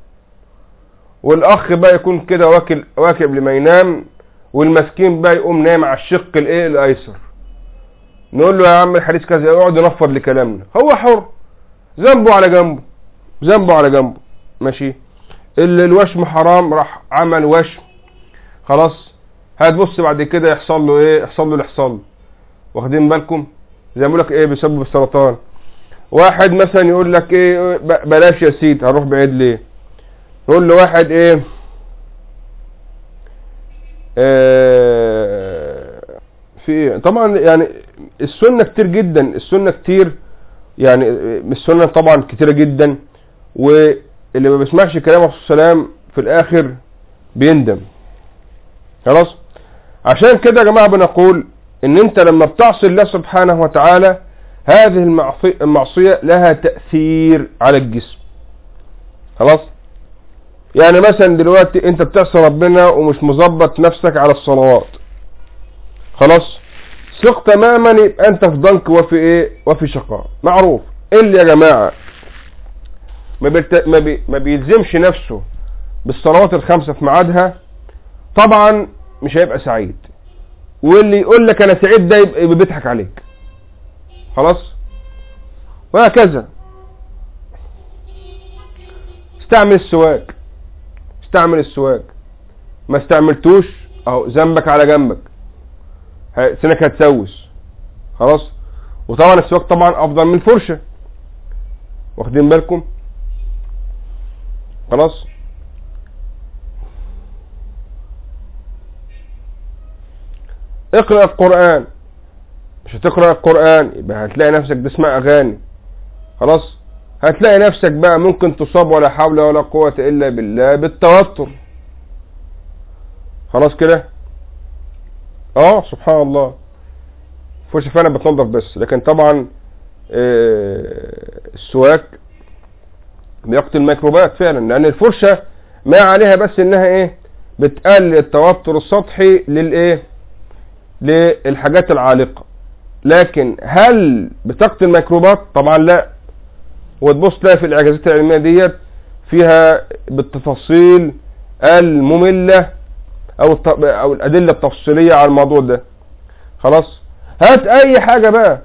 والأخ بقى يكون كده واكل واكب لما ينام والمسكين بقى يقوم نايم على الشق الايه الايسر. نقول له يا عم الحديث كذا يقعد ينفر لكلامنا. هو حر. ذنبه على جنبه. ذنبه على جنبه. ماشي؟ اللي الوشم حرام راح عمل وشم. خلاص؟ هتبص بعد كده يحصل له إيه؟ يحصل له اللي يحصل له واخدين بالكم؟ زي ما بيقول لك إيه؟ بيسبب السرطان. واحد مثلا يقول لك إيه؟ بلاش يا سيدي هنروح بعيد ليه؟ يقول له واحد إيه؟ في إيه؟ طبعا يعني السنة كتير جدا السنة كتير يعني السنة طبعا كتيرة جدا واللي ما بيسمعش كلام الرسول وسلم في الآخر بيندم. خلاص؟ عشان كده يا جماعة بنقول إن أنت لما بتعصي الله سبحانه وتعالى هذه المعصي- المعصية لها تأثير على الجسم. خلاص؟ يعني مثلا دلوقتي أنت بتعصي ربنا ومش مظبط نفسك على الصلوات. خلاص؟ ثق تماما يبقى أنت في ضنك وفي إيه؟ وفي شقاء. معروف. اللي يا جماعة؟ ما, بيلت... ما, بي... ما بيلزمش نفسه بالصلوات الخمسة في ميعادها. طبعا مش هيبقى سعيد. واللي يقول لك أنا سعيد ده يبقى بيضحك عليك. خلاص؟ وهكذا. استعمل السواك. استعمل السواك. ما استعملتوش أهو ذنبك على جنبك. سنك هتسوس. خلاص؟ وطبعا السواك طبعا أفضل من الفرشه واخدين بالكم؟ خلاص؟ اقرأ القران مش هتقرأ القران يبقى هتلاقي نفسك بتسمع أغاني. خلاص؟ هتلاقي نفسك بقى ممكن تصاب ولا حول ولا قوة إلا بالله بالتوتر. خلاص كده؟ آه سبحان الله. فرشة فعلا بتنضف بس. لكن طبعا آه، السواك بيقتل الميكروبات فعلا. لأن الفرشة ما عليها بس إنها إيه؟ بتقلل التوتر السطحي للإيه؟ للحاجات العالقة. لكن هل بتقتل الميكروبات؟ طبعا لا. وتبص تلاقي في الإعجازات العلمية ديت فيها بالتفاصيل المملة أو أو الأدلة التفصيلية على الموضوع ده. خلاص؟ هات أي حاجة بقى.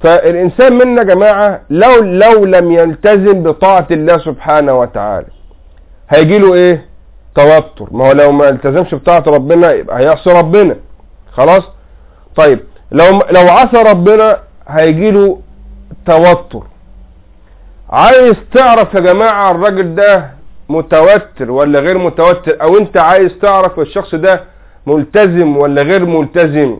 فالإنسان منا يا جماعة لو لو لم يلتزم بطاعة الله سبحانه وتعالى هيجي له إيه؟ توتر. ما هو لو ما التزمش بطاعة ربنا يبقى هيعصي ربنا. خلاص؟ طيب لو لو عصى ربنا هيجيله توتر. عايز تعرف يا جماعة الراجل ده متوتر ولا غير متوتر؟ أو أنت عايز تعرف الشخص ده ملتزم ولا غير ملتزم؟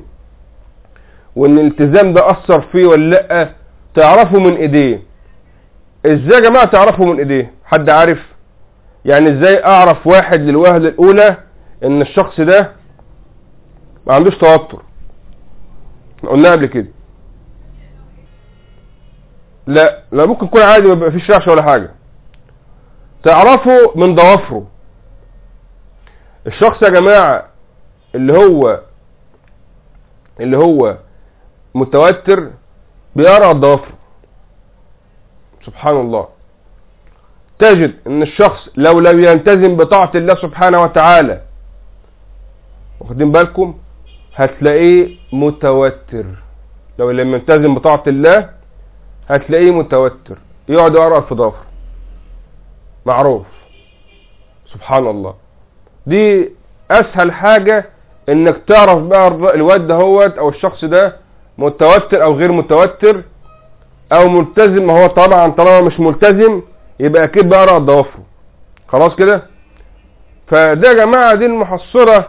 وإن الالتزام ده أثر فيه ولا لأ؟ تعرفه من إيديه. إزاي يا جماعة تعرفه من إيديه؟ حد عارف؟ يعني إزاي أعرف واحد للوهلة الأولى إن الشخص ده ما عندوش توتر؟ قلنا قبل كده. لا لا ممكن يكون عادي ما يبقى فيش رعشة ولا حاجة. تعرفه من ضوافره. الشخص يا جماعة اللي هو اللي هو متوتر بيقرأ ضوافره. سبحان الله. تجد إن الشخص لو لم يلتزم بطاعة الله سبحانه وتعالى واخدين بالكم؟ هتلاقيه متوتر. لو لم يلتزم بطاعة الله هتلاقيه متوتر. يقعد يقرأ في ضفر معروف. سبحان الله دي أسهل حاجة إنك تعرف بقى الواد دهوت أو الشخص ده متوتر أو غير متوتر أو ملتزم. ما هو طبعا طالما مش ملتزم يبقى أكيد بقرأ ضوافره. خلاص كده؟ فده يا جماعة دي المحصرة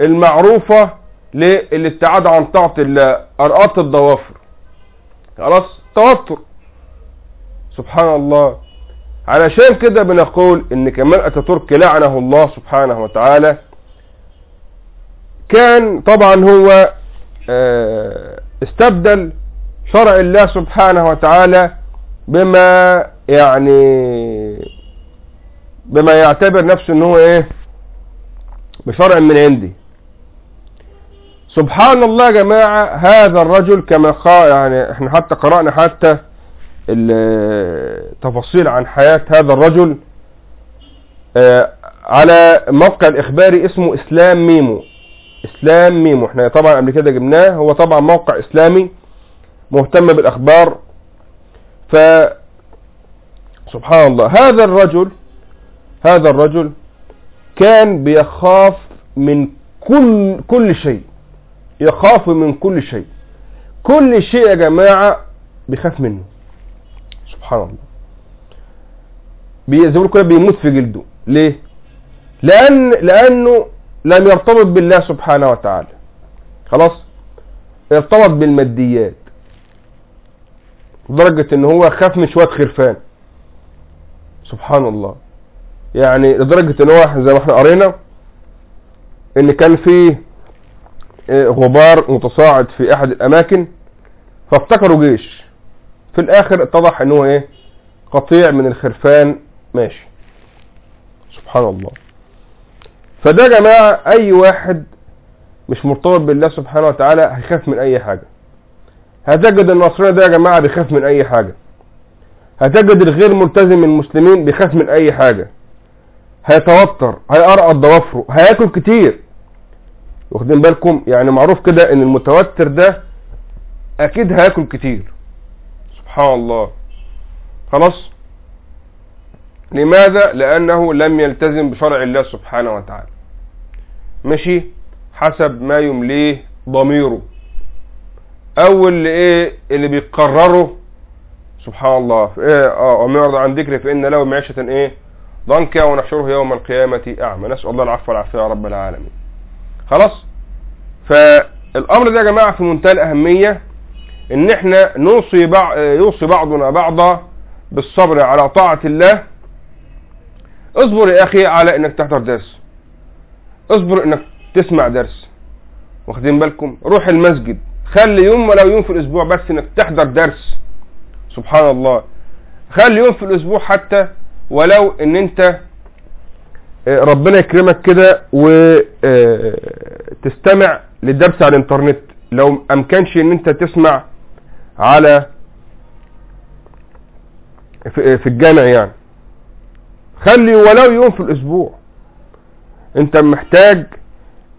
المعروفة للابتعاد عن طاعة الله أرقاط الضوافر. خلاص؟ توتر سبحان الله. علشان كده بنقول إن كمال أتاتورك لعنه الله سبحانه وتعالى. كان طبعا هو استبدل شرع الله سبحانه وتعالى بما يعني بما يعتبر نفسه إن هو إيه؟ بشرع من عندي. سبحان الله يا جماعة هذا الرجل كما قال يعني إحنا حتى قرأنا حتى التفاصيل عن حياة هذا الرجل على موقع الإخباري اسمه إسلام ميمو. إسلام ميمو إحنا طبعا قبل كده جبناه هو طبعا موقع إسلامي مهتم بالأخبار. ف سبحان الله هذا الرجل هذا الرجل كان بيخاف من كل كل شيء. يخاف من كل شيء. كل شيء يا جماعة بيخاف منه. سبحان الله. ما كده بيموت في جلده. ليه؟ لأن لأنه لم يرتبط بالله سبحانه وتعالى. خلاص؟ ارتبط بالماديات. لدرجة إن هو خاف من شوية خرفان. سبحان الله. يعني لدرجة إن هو زي ما إحنا قرينا إن كان فيه غبار متصاعد في أحد الأماكن فافتكروا جيش. في الآخر اتضح إن هو إيه؟ قطيع من الخرفان. ماشي. سبحان الله. فده يا جماعة أي واحد مش مرتبط بالله سبحانه وتعالى هيخاف من أي حاجة. هتجد النصراني ده يا جماعة بيخاف من أي حاجة. هتجد الغير ملتزم من المسلمين بيخاف من أي حاجة. هيتوتر هيقرقط ضوافره هياكل كتير. واخدين بالكم؟ يعني معروف كده إن المتوتر ده أكيد هياكل كتير. سبحان الله. خلاص؟ لماذا؟ لأنه لم يلتزم بشرع الله سبحانه وتعالى. مشي حسب ما يمليه ضميره. أو اللي إيه اللي بيقرره. سبحان الله. إيه؟ آه وما يرضى عن ذكري فإن له معيشة إيه؟ ضنكا ونحشره يوم القيامة أعمى. نسأل الله العفو والعافية يا رب العالمين. خلاص؟ فالأمر ده يا جماعة في منتهى الأهمية إن إحنا نوصي بعض يوصي بعضنا بعضا بالصبر على طاعة الله. اصبر يا أخي على إنك تحضر درس. اصبر إنك تسمع درس. واخدين بالكم؟ روح المسجد. خلي يوم ولو يوم في الأسبوع بس إنك تحضر درس. سبحان الله. خلي يوم في الأسبوع حتى ولو إن أنت ربنا يكرمك كده وتستمع للدرس على الإنترنت. لو امكنش إن أنت تسمع على في الجامع يعني. خلي ولو يوم في الأسبوع. أنت محتاج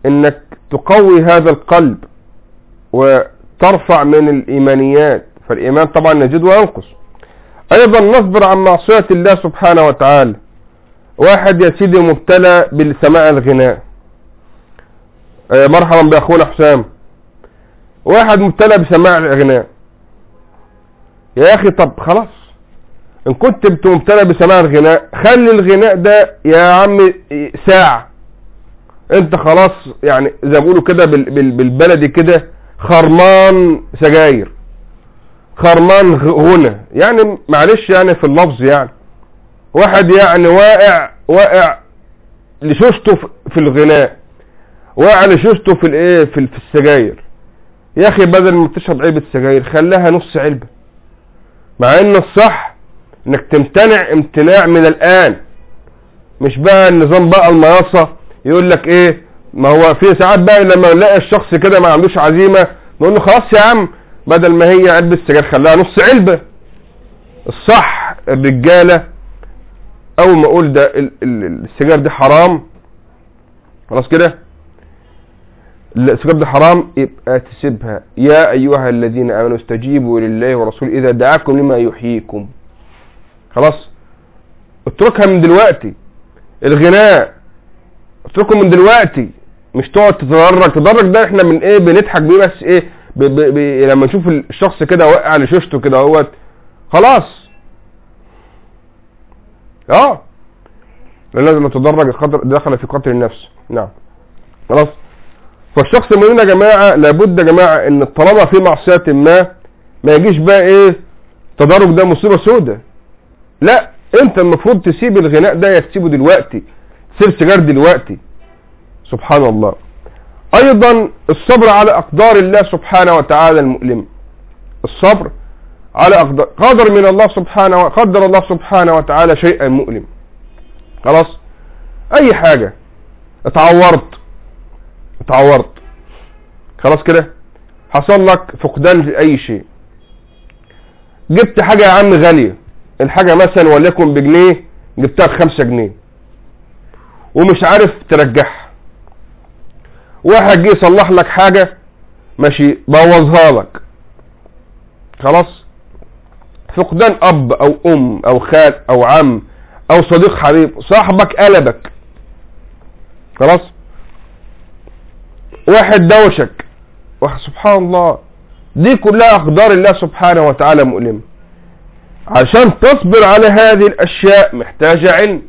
إنك تقوي هذا القلب وترفع من الإيمانيات. فالإيمان طبعا يزيد وينقص. أيضا نصبر عن معصية الله سبحانه وتعالى. واحد يا سيدي مبتلى بالسماع الغناء. مرحبا بأخونا حسام. واحد مبتلى بسماع الإغناء. يا أخي طب خلاص. إن كنت مبتلى بسماع الغناء خلي الغناء ده يا عم ساعة. أنت خلاص يعني زي ما بيقولوا كده بالبلدي كده خرمان سجاير. خرمان غنى. يعني معلش يعني في اللفظ يعني. واحد يعني واقع واقع لشوشته في الغناء واقع لشوشته في الايه في السجاير. يا أخي بدل ما تشرب علبة سجاير خليها نص علبة. مع إن الصح إنك تمتنع امتناع من الآن. مش بقى النظام بقى المناصة يقول لك إيه ما هو في ساعات بقى لما نلاقي الشخص كده ما عندوش عزيمة نقول له خلاص يا عم بدل ما هي علبة سجاير خليها نص علبة. الصح الرجالة أول ما أقول ده السجاير دي حرام خلاص كده؟ السجاير دي حرام يبقى تسيبها. يا أيها الذين آمنوا استجيبوا لله ورسوله إذا دعاكم لما يحييكم. خلاص؟ اتركها من دلوقتي. الغناء. اتركه من دلوقتي. مش تقعد تتدرج. تدرج ده إحنا من إيه؟ بنضحك بيه بس إيه؟ ب ب ب لما نشوف الشخص كده واقع لشوشته كده أهوت. خلاص. آه لازم يتدرج قدر دخل في قتل النفس. نعم. خلاص. فالشخص المؤمن يا جماعة لابد يا جماعة إن طالما في معصية ما ما يجيش بقى إيه تدرج ده مصيبة سودة. لا أنت المفروض تسيب الغناء ده يا تسيبه دلوقتي تسيب سيجار دلوقتي. سبحان الله. أيضا الصبر على أقدار الله سبحانه وتعالى المؤلم. الصبر على اقدار قدر من الله سبحانه قدر الله سبحانه وتعالى شيئا مؤلم. خلاص؟ أي حاجة. اتعورت. اتعورت. خلاص كده؟ حصل لك فقدان في أي شيء. جبت حاجة يا عم غالية. الحاجة مثلا وليكن بجنيه جبتها بخمسة جنيه. ومش عارف ترجعها. واحد جه يصلح لك حاجة ماشي بوظها لك. خلاص؟ فقدان أب أو أم أو خال أو عم أو صديق حبيب صاحبك قلبك. خلاص؟ واحد دوشك. سبحان الله. دي كلها اقدار الله سبحانه وتعالى مؤلمة. عشان تصبر على هذه الأشياء محتاجة علم.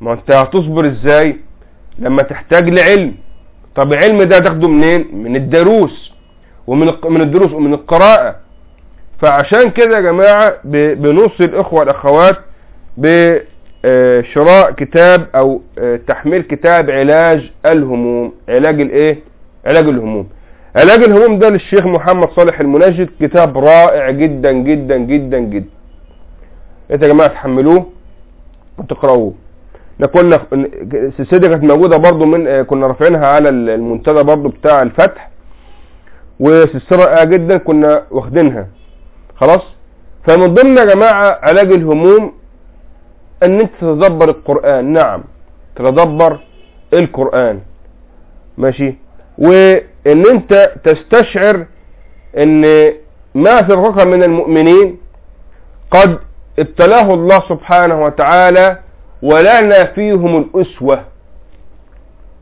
ما أنت هتصبر إزاي؟ لما تحتاج لعلم. طب العلم ده تاخده منين؟ من الدروس. ومن من الدروس ومن القراءة. فعشان كده يا جماعة بنوصي الإخوة والأخوات بشراء كتاب أو تحميل كتاب علاج الهموم. علاج الإيه؟ علاج الهموم. علاج الهموم ده للشيخ محمد صالح المنجد كتاب رائع جدا جدا جدا جدا. انت يا جماعة تحملوه وتقرأوه. ده كنا السلسلة كانت موجودة برضو من كنا رافعينها على المنتدى برضو بتاع الفتح. وسلسلة رائعة جدا كنا واخدينها. خلاص؟ فمن ضمن يا جماعة علاج الهموم إن أنت تتدبر القرآن. نعم تتدبر القرآن. ماشي؟ وإن أنت تستشعر إن ما سبقك من المؤمنين قد ابتلاه الله سبحانه وتعالى ولنا فيهم الأسوة.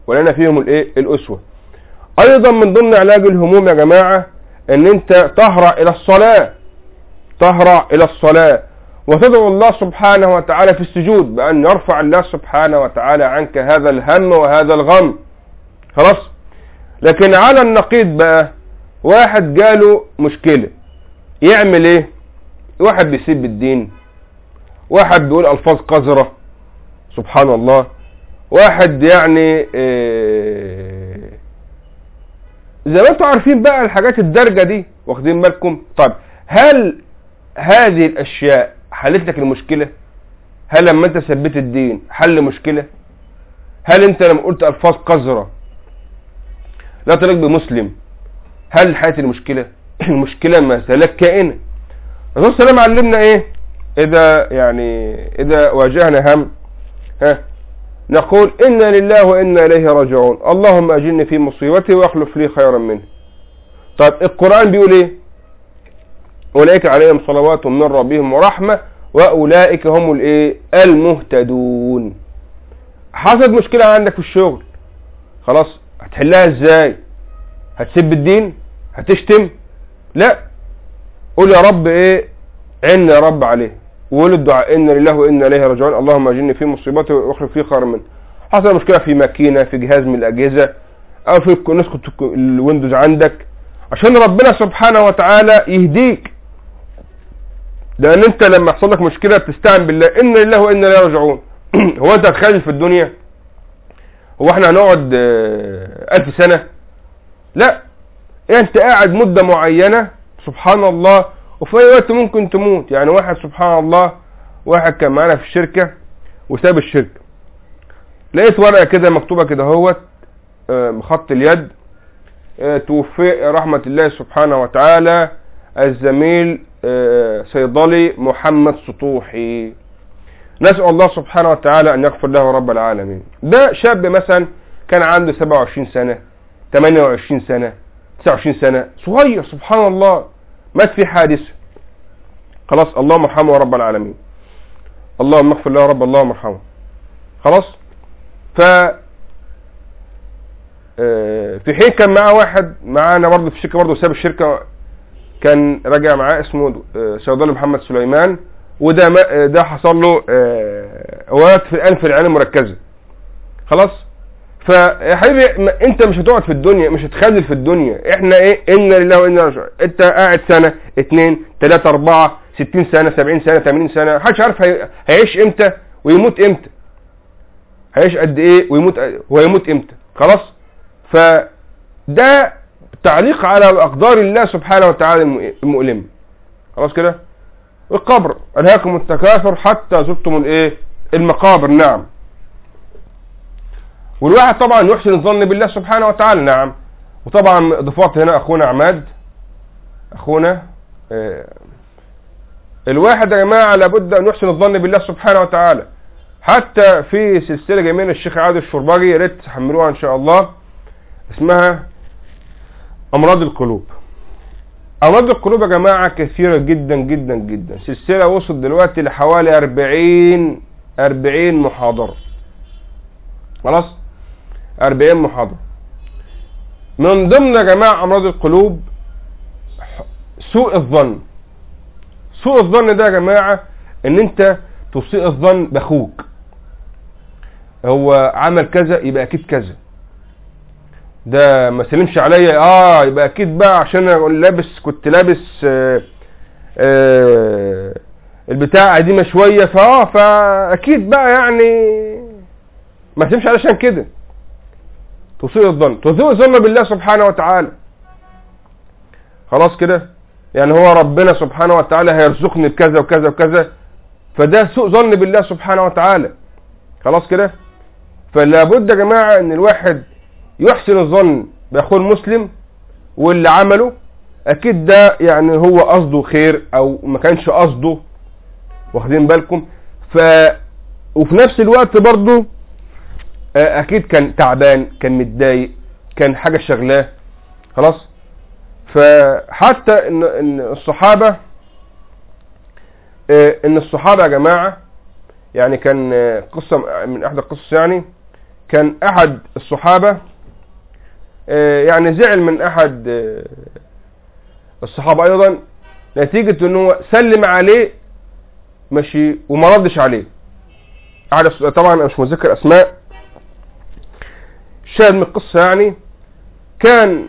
ولنا فيهم الإيه؟ الأسوة. أيضا من ضمن علاج الهموم يا جماعة إن أنت تهرع إلى الصلاة. تهرع إلى الصلاة. وتدعو الله سبحانه وتعالى في السجود بأن يرفع الله سبحانه وتعالى عنك هذا الهم وهذا الغم. خلاص؟ لكن على النقيض بقى واحد جاله مشكلة. يعمل إيه؟ واحد بيسيب الدين. واحد بيقول ألفاظ قذرة. سبحان الله. واحد يعني زي ما أنتم عارفين بقى الحاجات الدرجة دي واخدين بالكم؟ طيب هل هذه الأشياء حلت لك المشكلة؟ هل لما أنت ثبت الدين حل مشكلة؟ هل أنت لما قلت ألفاظ قذرة لا تليق بمسلم هل حلت المشكلة؟ [clears throat] المشكلة ما زالت كائنة الرسول صلى الله عليه وسلم علمنا إيه؟ إذا يعني إذا واجهنا هم ها نقول إنا لله وإنا إليه راجعون. اللهم أجلني في مصيبتي وأخلف لي خيرا منه. طيب القرآن بيقول إيه؟ أولئك عليهم صلوات من ربهم ورحمة وأولئك هم الإيه؟ المهتدون. حصلت مشكلة عندك في الشغل خلاص هتحلها إزاي؟ هتسب الدين؟ هتشتم؟ لا. قول يا رب إيه؟ عنا يا رب عليه. وقول الدعاء إن لله وأنا إليه راجعون. اللهم أجرني في مصيبتي وأخرج في خير منه. حصل مشكلة في ماكينة في جهاز من الأجهزة أو في نسخة الويندوز عندك. عشان ربنا سبحانه وتعالى يهديك. لأن أنت لما يحصل لك مشكلة بتستعن بالله. إن لله وأنا إليه راجعون. [clears throat] هو أنت هتخلي في الدنيا؟ هو إحنا هنقعد آه، ألف سنة؟ لا. أنت قاعد مدة معينة؟ سبحان الله. وفي أي وقت ممكن تموت. يعني واحد سبحان الله واحد كان معانا في الشركة وساب الشركة. لقيت ورقة كده مكتوبة كده هوت آه، بخط اليد آه، توفي رحمة الله سبحانه وتعالى. الزميل صيدلي محمد سطوحي. نسأل الله سبحانه وتعالى أن يغفر له رب العالمين. ده شاب مثلا كان عنده 27 سنة 28 سنة 29 سنة صغير سبحان الله مات في حادث. خلاص اللهم ارحمه رب العالمين. اللهم اغفر له رب اللهم ارحمه. خلاص؟ ف آه، في حين كان معاه واحد معانا برضه في الشركة برضه ساب الشركة كان راجع معاه اسمه آه، صيدلي محمد سليمان وده ما ده حصل له وقت في الانف العين المركزه خلاص؟ فيا حبيبي انت مش هتقعد في الدنيا مش هتخلل في الدنيا. إحنا إيه؟ ان لله وإنا راجعون. انت قاعد سنة اثنين ثلاثة اربعة 60 سنة 70 سنة 80 سنة محدش عارف هيعيش إمتى ويموت إمتى. هيعيش قد إيه ويموت ويموت إمتى. خلاص؟ فده تعليق على أقدار الله سبحانه وتعالى المؤلمه خلاص كده؟ القبر ألهاكم التكاثر حتى زرتم الايه المقابر. نعم. والواحد طبعا يحسن الظن بالله سبحانه وتعالى. نعم. وطبعا ضفات هنا أخونا عماد. أخونا آه، الواحد يا جماعة لابد أن يحسن الظن بالله سبحانه وتعالى. حتى في سلسلة جميلة الشيخ عادل الشرباجي يا ريت تحملوها إن شاء الله. اسمها أمراض القلوب. أمراض القلوب يا جماعة كثيرة جدا جدا جدا. سلسلة وصلت دلوقتي لحوالي أربعين أربعين محاضرة خلاص؟ أربعين محاضرة من ضمن يا جماعة أمراض القلوب سوء الظن. سوء الظن ده يا جماعة إن أنت تسيء الظن بأخوك. هو عمل كذا يبقى أكيد كذا. ده ما سلمش عليا. آه يبقى أكيد بقى عشان أنا لابس كنت لابس آه آه البتاع قديمة شوية فاه فأكيد بقى يعني ما تسلمش علشان كده. تسيء الظن. تسيء الظن بالله سبحانه وتعالى. خلاص كده؟ يعني هو ربنا سبحانه وتعالى هيرزقني بكذا وكذا وكذا فده سوء ظن بالله سبحانه وتعالى. خلاص كده؟ فلا بد يا جماعة إن الواحد يحسن الظن بأخوه المسلم واللي عمله أكيد ده يعني هو قصده خير أو ما كانش قصده واخدين بالكم؟ ف وفي نفس الوقت برضه آه، أكيد كان تعبان كان متضايق كان حاجة شغلاه خلاص؟ فحتى إن إن الصحابة آه، إن الصحابة يا جماعة يعني كان آه، قصة من إحدى القصص يعني كان أحد الصحابة يعني زعل من أحد آه، الصحابة أيضا نتيجة ان هو سلم عليه ماشي وما ردش عليه. طبعا أنا مش متذكر أسماء. شاهد من القصة يعني كان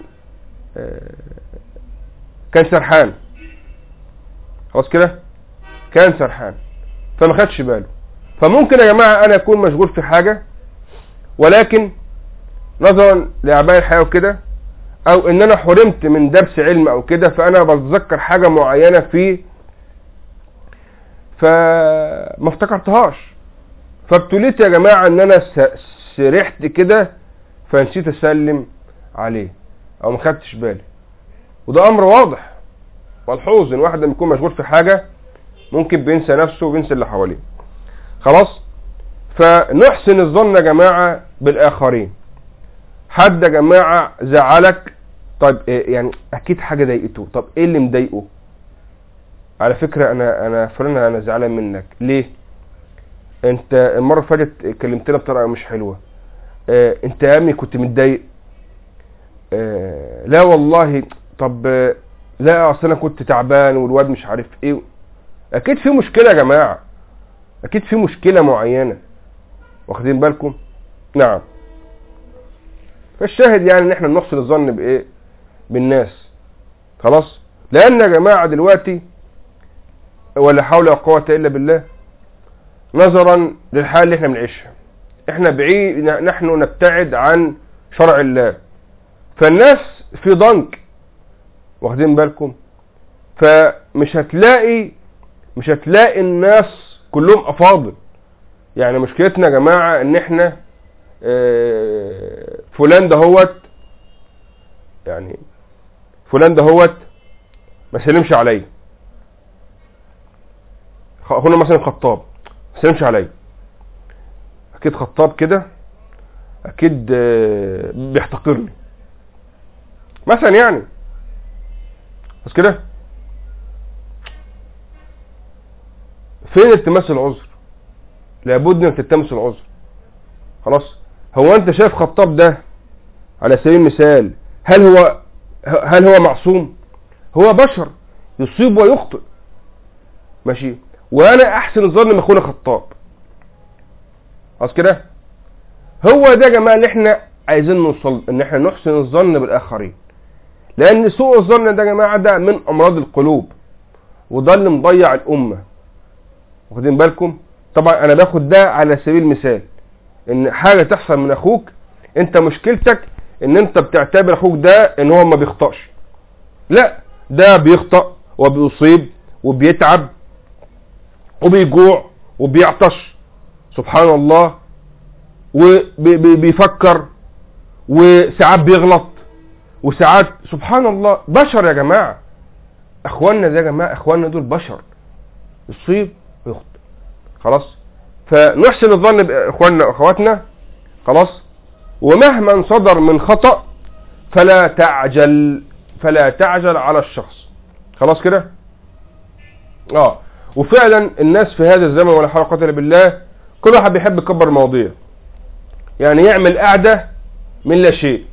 آه، كان سرحان. خلاص كده؟ كان سرحان. فما خدش باله. فممكن يا جماعة أنا أكون مشغول في حاجة ولكن نظرا لاعباء الحياة وكده أو إن أنا حرمت من درس علم أو كده فأنا بتذكر حاجة معينة فيه فما افتكرتهاش. فابتليت يا جماعة إن أنا سرحت كده فنسيت أسلم عليه أو ما خدتش بالي. وده أمر واضح ملحوظ إن واحد لما يكون مشغول في حاجة ممكن بينسى نفسه وبينسى اللي حواليه. خلاص؟ فنحسن الظن يا جماعة بالآخرين. حد يا جماعة زعلك؟ طيب إيه يعني أكيد حاجة ضايقته. طب إيه اللي مضايقه؟ على فكرة أنا أنا فلان أنا زعلان منك. ليه؟ أنت المرة اللي فاتت كلمتنا بطريقة مش حلوة. آه أنت يا أمي كنت متضايق؟ آه لا والله. طب لا أصل أنا كنت تعبان والواد مش عارف إيه. أكيد في مشكلة يا جماعة. أكيد في مشكلة معينة. واخدين بالكم؟ نعم. فالشاهد يعني إن إحنا نحسن الظن بإيه؟ بالناس. خلاص؟ لأن يا جماعة دلوقتي ولا حول ولا قوة إلا بالله نظرا للحال اللي إحنا بنعيشها. إحنا بعيد نحن نبتعد عن شرع الله. فالناس في ضنك. واخدين بالكم؟ فمش هتلاقي مش هتلاقي الناس كلهم أفاضل. يعني مشكلتنا يا جماعة إن إحنا فلان دهوت يعني فلان دهوت ما سلمش عليا. هنا مثلا خطاب ما سلمش عليا. أكيد خطاب كده أكيد آه، بيحتقرني. مثلا يعني. بس كده. فين التماس العذر؟ لابد انك تلتمس العذر. خلاص. هو انت شايف خطاب ده على سبيل المثال هل هو هل هو معصوم؟ هو بشر يصيب ويخطئ. ماشي؟ وأنا احسن الظن ما اخونا خطاب. خلاص كده؟ هو ده يا جماعة اللي إحنا عايزين نوصل ان إحنا نحسن الظن بالآخرين. لأن سوء الظن ده يا جماعة ده من أمراض القلوب وده اللي مضيع الأمة. واخدين بالكم؟ طبعا أنا باخد ده على سبيل المثال. إن حاجة تحصل من أخوك أنت مشكلتك إن أنت بتعتبر أخوك ده إن هو ما بيخطأش. لا ده بيخطأ وبيصيب وبيتعب وبيجوع وبيعطش. سبحان الله. وبيفكر وساعات بيغلط وساعات سبحان الله. بشر يا جماعة. إخواننا ده يا جماعة إخواننا دول بشر. يصيب ويخطئ خلاص؟ فنحسن الظن باخواننا واخواتنا خلاص. ومهما صدر من خطأ فلا تعجل فلا تعجل على الشخص. خلاص كده؟ آه. وفعلا الناس في هذا الزمن ولا حول قوة إلا بالله كل واحد بيحب يكبر المواضيع. يعني يعمل قعدة من لا شيء.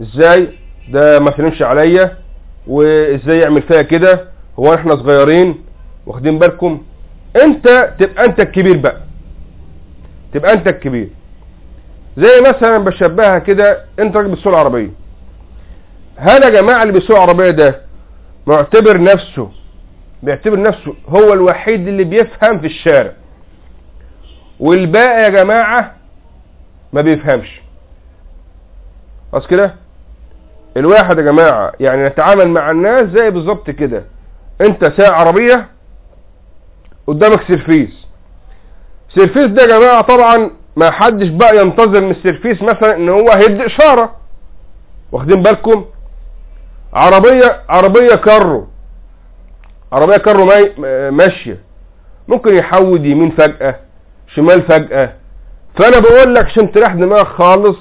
إزاي؟ ده ما فهمش عليا. وإزاي يعمل فيها كده؟ هو إحنا صغيرين واخدين بالكم. أنت تبقى أنت الكبير بقى. تبقى انت الكبير. زي مثلا بشبهها كده انت راجل بتسوق العربية. هل يا جماعة اللي بيسوق العربية ده معتبر نفسه بيعتبر نفسه هو الوحيد اللي بيفهم في الشارع. والباقي يا جماعة ما بيفهمش. خلاص كده؟ الواحد يا جماعة يعني نتعامل مع الناس زي بالظبط كده. انت سايق عربية قدامك service. service ده يا جماعة طبعا ما حدش بقى ينتظر من ال service مثلا إن هو هيدي إشارة. واخدين بالكم؟ عربية عربية كارو. عربية كارو ماشية. ممكن يحود يمين فجأة شمال فجأة. فأنا بقول لك عشان تريح دماغك خالص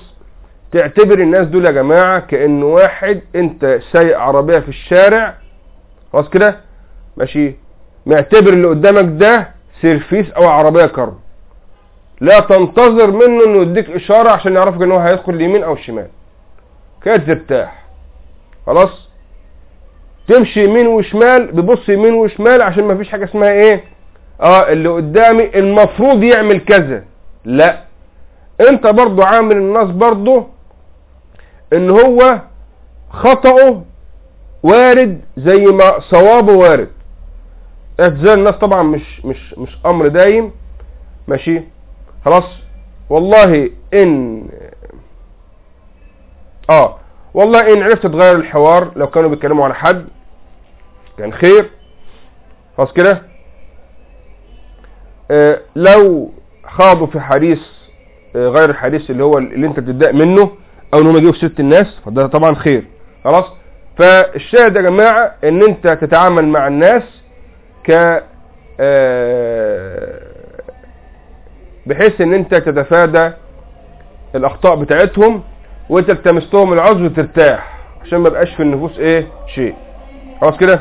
تعتبر الناس دول يا جماعة كأن واحد أنت سايق عربية في الشارع. خلاص كده؟ ماشي. معتبر اللي قدامك ده service أو عربية كارو لا تنتظر منه إنه يديك إشارة عشان يعرفك إن هو هيدخل اليمين أو الشمال. كده ترتاح. خلاص؟ تمشي يمين وشمال ببص يمين وشمال عشان ما فيش حاجة اسمها إيه؟ آه اللي قدامي المفروض يعمل كذا. لا. أنت برضو عامل الناس برضو إن هو خطأه وارد زي ما صوابه وارد. اعتزال الناس طبعا مش مش مش أمر دايم. ماشي؟ خلاص. والله إن آه. والله إن عرفت تغير الحوار لو كانوا بيتكلموا على حد كان خير. خلاص كده؟ آه لو خاضوا في حديث آه غير الحديث اللي هو اللي أنت بتبدا منه أو إن هم يجيبوا سيره الناس فده طبعا خير. خلاص؟ فالشاهد يا جماعة إن أنت تتعامل مع الناس ك آه بحيث إن أنت تتفادى الأخطاء بتاعتهم وأنت التمستهم العذر وترتاح عشان ما بقاش في النفوس إيه؟ شيء. خلاص كده؟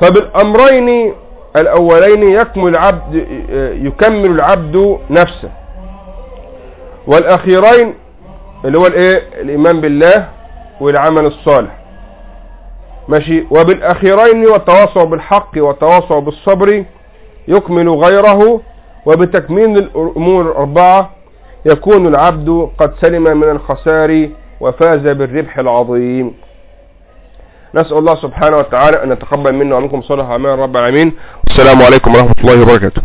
فبالأمرين الأولين يكمل العبد يكمل العبد نفسه. والأخيرين اللي هو الإيه؟ الإيمان بالله والعمل الصالح. ماشي. وبالأخيرين والتواصع بالحق والتواصع بالصبر يكمل غيره وبتكميل الأمور الأربعة يكون العبد قد سلم من الخسار وفاز بالربح العظيم. نسأل الله سبحانه وتعالى أن يتقبل منا ومنكم صالح أعمال رب العالمين. والسلام عليكم ورحمة الله وبركاته.